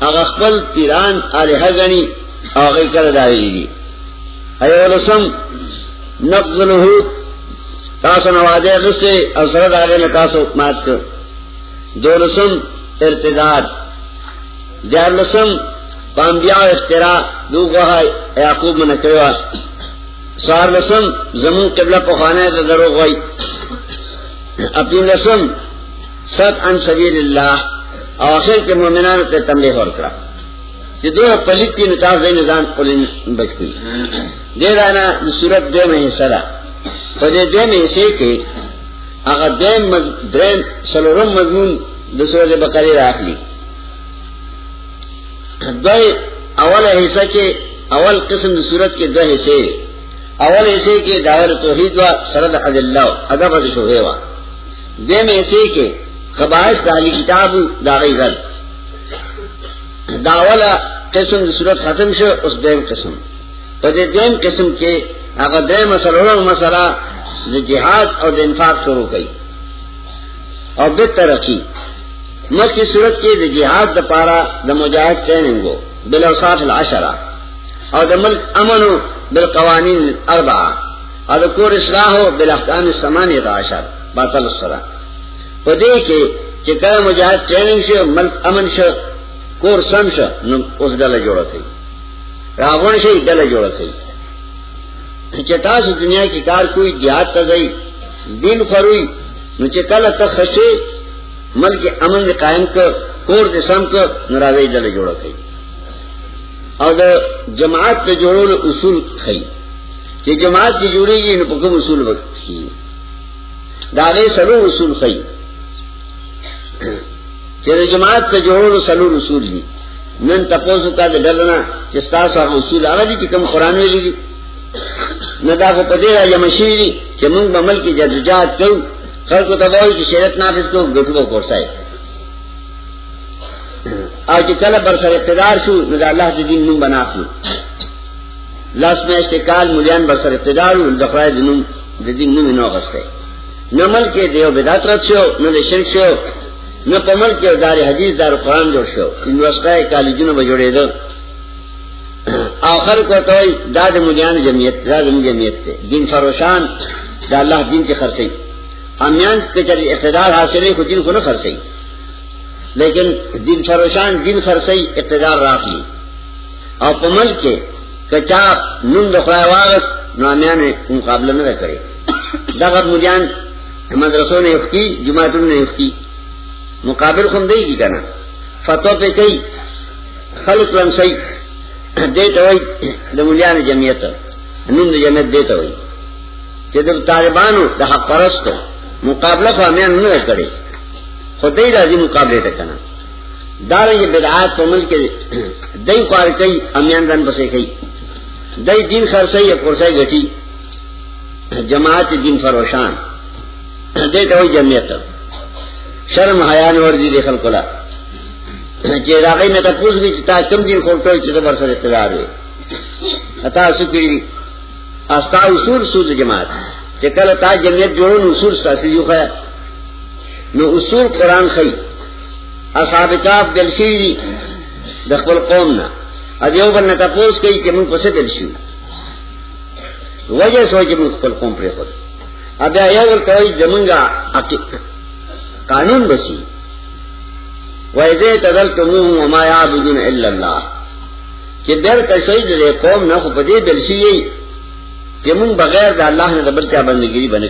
[SPEAKER 2] اغا خپل پیران آلہ گنی او غی کل داری دی. ایو رسم نقض الوحود. تاسو نوازے غصے او سرد آگے نتاسو مات کر. دو رسم ارتداد. دیار رسم پانبیاء اختراع. دو گوھا یعقوب منکروا سوار رسم زمون قبلہ پخانے کا دروغ ہوئی اپنی رسم ست ان سبیل اللہ، آخر کے مومنان تے تمبے ہور کرا۔ کہ دو پلیت کی نتاز دے نظام قلن بچ گئی۔ دے رانا صورت دو میں حصہ را۔ فدے دو میں حصے کے اگر دین مز... سلورم مضمون دسور بقری راک لی۔ دو اول حصہ کے اول قسم صورت کے دو حصے۔ اول حصے کے داول توحید و سرد عد اللہ، ادب از شبہ وا۔ دے میں حصے کے قبائش دالی کتاب داغی غل داول قسم صورت ختم شو، اس دیم قسم۔ پدے دیم قسم کے اگر دے مسئلہ مسئلہ جہاد اور انفاق شروع کی اور بے ترقی۔ مت کی صورت کی جہاد دا پارا دا مجاہد ٹریننگ ہو۔ بلوساف العشرہ. اور دا ملک امن ہو بالقوانین الاربعہ. اور دا کور اصلاح ہو بالاحکام السمانیت عشر. باطل السرہ پدے کے چکر مجاہد ٹریننگ شو، ملک امن شو، کور سم شو اس ڈل جوڑا تھی راغون شی ڈل جوڑا تھی چتا سے دنیا کی کار کوئی جہاد تزئی دین فروئی نو چکل تخشے ملک امن دے قائم کر کور دے سم کر ناراضی ڈل جوڑا تھی اور دا جماعت تے جوڑو اصول خی کہ جماعت کی جوڑے گی نو پکم اصول وقت کی داغے سلو اصول خی چلے جماعت تے جوڑو سلو اصول ہی۔ نن تپوسو کا دے ڈلنا چستا سا اصول آگا دی کہ کم قرآن میں لی ندا کو پدے را یا مشیری کہ منگ بمل کی جدجات کرو۔ خلق کو تباہی کی شیرت نافذ کو گٹو کو سائے آج کل برسر اقتدار شو ندا اللہ دی دین نم بنا کلو لاس میں اشتقال ملیان برسر اقتدار ہو دفرائی دنم دی دین نم انو غستے. نہ مل کے دیو بدات رد شو، نہ دے شرک شو، نہ پمل کے دار حدیث، دار قرآن جوڑ شو. یونیورسٹائی کالجوں بجوڑے دو. آخر کو تو داد مجان جمعیت داد جمعیت تھے دین فروشان، دا اللہ دین کے خرچی امیان کے چلی اقتدار حاصل ہے دین کو نہ خرچی لیکن دین فروشان دین خرچی اقتدار راک لی اور پمل کے کچا نون دخلا واغس نو امیان مقابلہ نہ کرے۔ دغت مجان مدرسوں نے اختی، جماعتوں نے اختی۔ مقابل خم دے گی کنا۔ فتو پہ کئی خلق لمسی دیتا ہوئی، دا ملیان جمعیت نون دا جمعیت دیتا ہوئی۔ کہ دا طالبانو دا حق مقابلہ کو امیان نو کرے۔ خود دی رازی مقابلے تکنا دارنگی بدعات پا ملک دی خوار کئی امیان دن بسے کئی دی دین خرسائی یا پرسائی گٹی جماعت دین فروشان. دیتا ہوئی جمعیت. شرم حیان ورزی دے خلقلا چی راغی میں تا پوچھ گئی چتا کم دین کھولتوئی چی زبر سر اقتدار ہوئے اتا سکری استا اصول سود جماعت. چی کل تا جمعیت جوڑون اصول ستا سیزو خیا نو اصول قرآن خی. اصحاب کاف دلشی دی. دخل قومنا ادیو برنا تا پوچھ گئی چی من پسے دلشی وجہ سوچ من خپل قوم پر خود اب یا یو کوي زمونږه قانون بسی. وَإِذَا تَذَلْتُمُوهُمْ وَمَا يَعْبُدُونَ إِلَّا اللَّهِ. چې بیر تشوید دې قوم نه، خو په دې بل شي چې بغیر د الله نه د بل چا بندګي باندې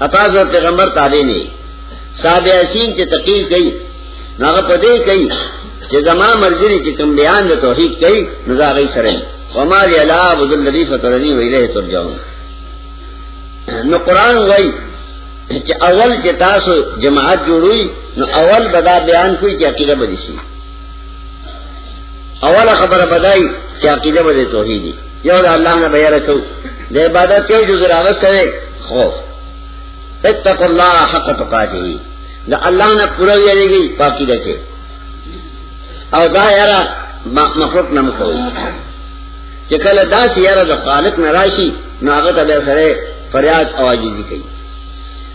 [SPEAKER 2] اتا زو پیغمبر تابع نه صاحب یاسین چې تقریر کوي هغه په دې کوي چې زما مرزي چې کوم بیان د توحید کوي نو دا غي سره وما لا عبد الذي فطرني وإليه ترجعون. نو قرآن وای چې اول چې تاسو جماعت جوړوي نو اول بدا بیان کوي چې عقیده بدی شي اول خبره بدای چې عقیده بدی توحیدی. یو د الله نه بیان کو د عبادت یو جزء راغسته خوف. اتقوا الله حق تقاته. یعنی دا الله نه پوره ویریږي پاکیده کې او دا یاره مخلوق نه مکوي کہ کل دا سی سیارہ دا خالق نراشی نو آغت ابی سرے فریاد آواجیزی کئی.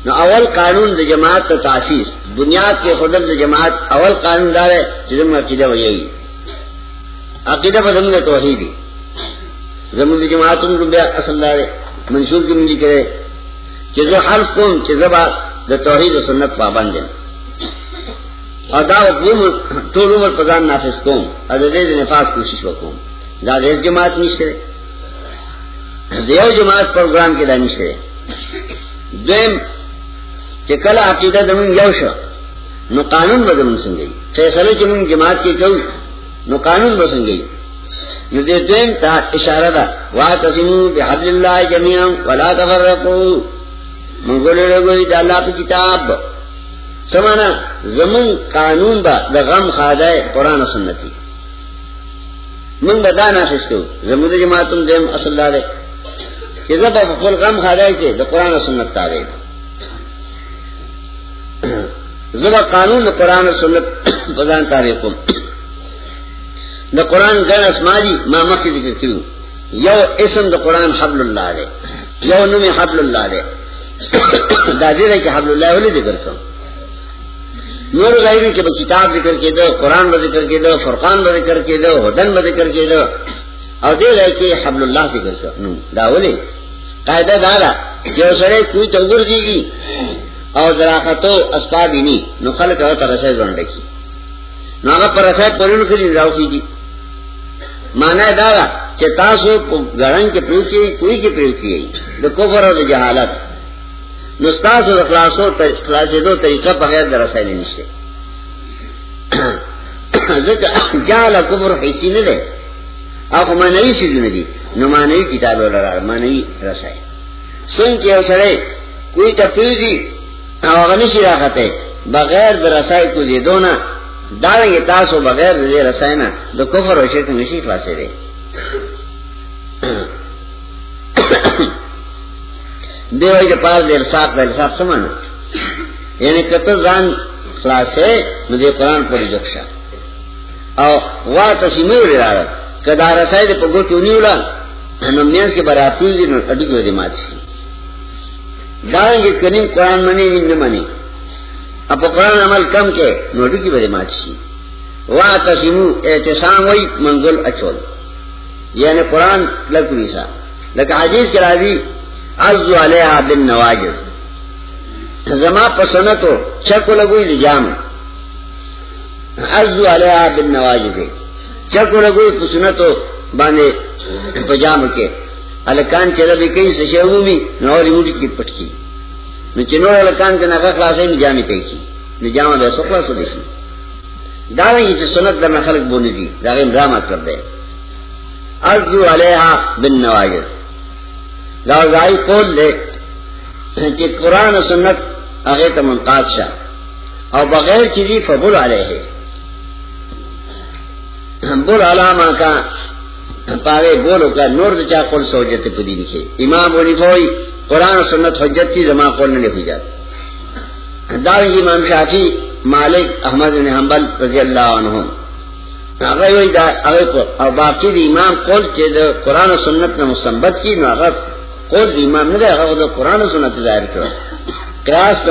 [SPEAKER 2] نو اول قانون د جماعت کا تاسیس. بنیاد کے خدل د جماعت اول قانون دار ہے جزم عقیدہ وہی عقیدہ پسند کا توحیدی زمین جماعت ان کو بیا اصل دار منشور کی ملی کرے چیزو حلف کون چیزبا د توحید و سنت پابند اور دا ټول عمر پزان نافذ کوم. ا دې دې نفاذ کوشش وکوم. دا دې جماعت نشته. دیو جماعت پروگرام کې دا نشته. دیم چې کله عقیده دمون یو شو نو قانون به دمون څنګه فیصله چې موږ جماعت کې کوو، نو قانون به څنګه نو دې دیم ته اشاره ده. واعتصموا بحبل الله جميعا ولا تفرقوا موږ له کوئی د الله کتاب. سمانا زمون قانون با د غم خادای قران او سنتي من بدانا خستو زمون د جماعتون دیم اصل دار چې زبا په غم خادای کې د قران او سنت تابع زبا قانون د قران او سنت بزان تابع کوم د قران ګڼ اسما دي ما مخکې ذکر کړو یو اسم د قران حبل الله دی یو نوم حبل الله دی دا دې کې حبل الله ولې ذکر کوم نور غیری کې به کتاب ذکر کې دو قران به ذکر کې دو فرقان به ذکر کې دو هدن به ذکر کې دو او دې لای کې حبل الله ذکر کړو دا ولې؟ قاعده دا ده چې سره کوئی توګر کیږي او دراختو اسباب ني نو خلک هغه ترسه ځوند کی نو هغه پرسه پرونو کې راو کیږي مانا دا ده چې تاسو په غړن کې پریوچي کوئی کې پریوچي د کفر او د جهالت نو تاسو د خلاصو ته خلاصې دوه طریقه په غیر درسه نه نشته ځکه جهل کفر حسی نه ده او معنی شي نه نو معنی کتاب ولر معنی رسای څنګه یو سره کوئی ته پیږي او هغه نشي راغته بغیر د رسای کو دي دونه دارنګه تاسو بغیر د رسای نه، د کفر او شرک نشي خلاصې دي دیو ای پاس دیر صاحب دیر صاحب سمانا یعنی کتر ځان خلاصه نو دې قران پوری جوښه او وا تسمیو لري کدا رسای دې په ګوتو نیولا نو میاس کې براتو دي نو اډو کې دې مات شي دا یې کنیم قران منی نه منی؟ اپ قران عمل کم کې نو اډو کې دې مات شي وا تسمو اعتصام وای منګل اچول یعنی قران لګوي سا۔ لکه حدیث کې راځي عزو علیها بن نواجر زما پسنتو چکو لگوی لجام عزو علیها بن نواجر چکو لگوی پسنتو باندے پجام کے الکان چربی کئی سشے سشعومی نوری موٹی کی پٹکی نو چنور الکان کے نقا خلاصے نجامی کئی کی نجامہ بے سخلا سو دیشی دارنگی چه سنت در نخلق بونی دی داغیم رامت کر دے عزو علیها بن نواجر داغائی قول لے کہ قرآن و سنت اغیت منقاد شا اور بغیر چیزی فبول علیہ ہے۔ بول علامہ کا پاوے بولو کا نور دچا قول سو سوجت پدی لکھے امام ونفوئی قرآن و سنت حجت کی زمان قول نے لکھی جاتا۔ دارنگی امام شافی مالک احمد بن حنبل رضی اللہ عنہ۔ هغه باقی دی امام قول چې د قران او سنت نه مستنبط کی، نو هغه قول دی امام نه هغه د قران او سنت ظاہر کرو قیاس د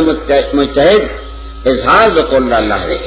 [SPEAKER 2] اظہار بقول اللہ قول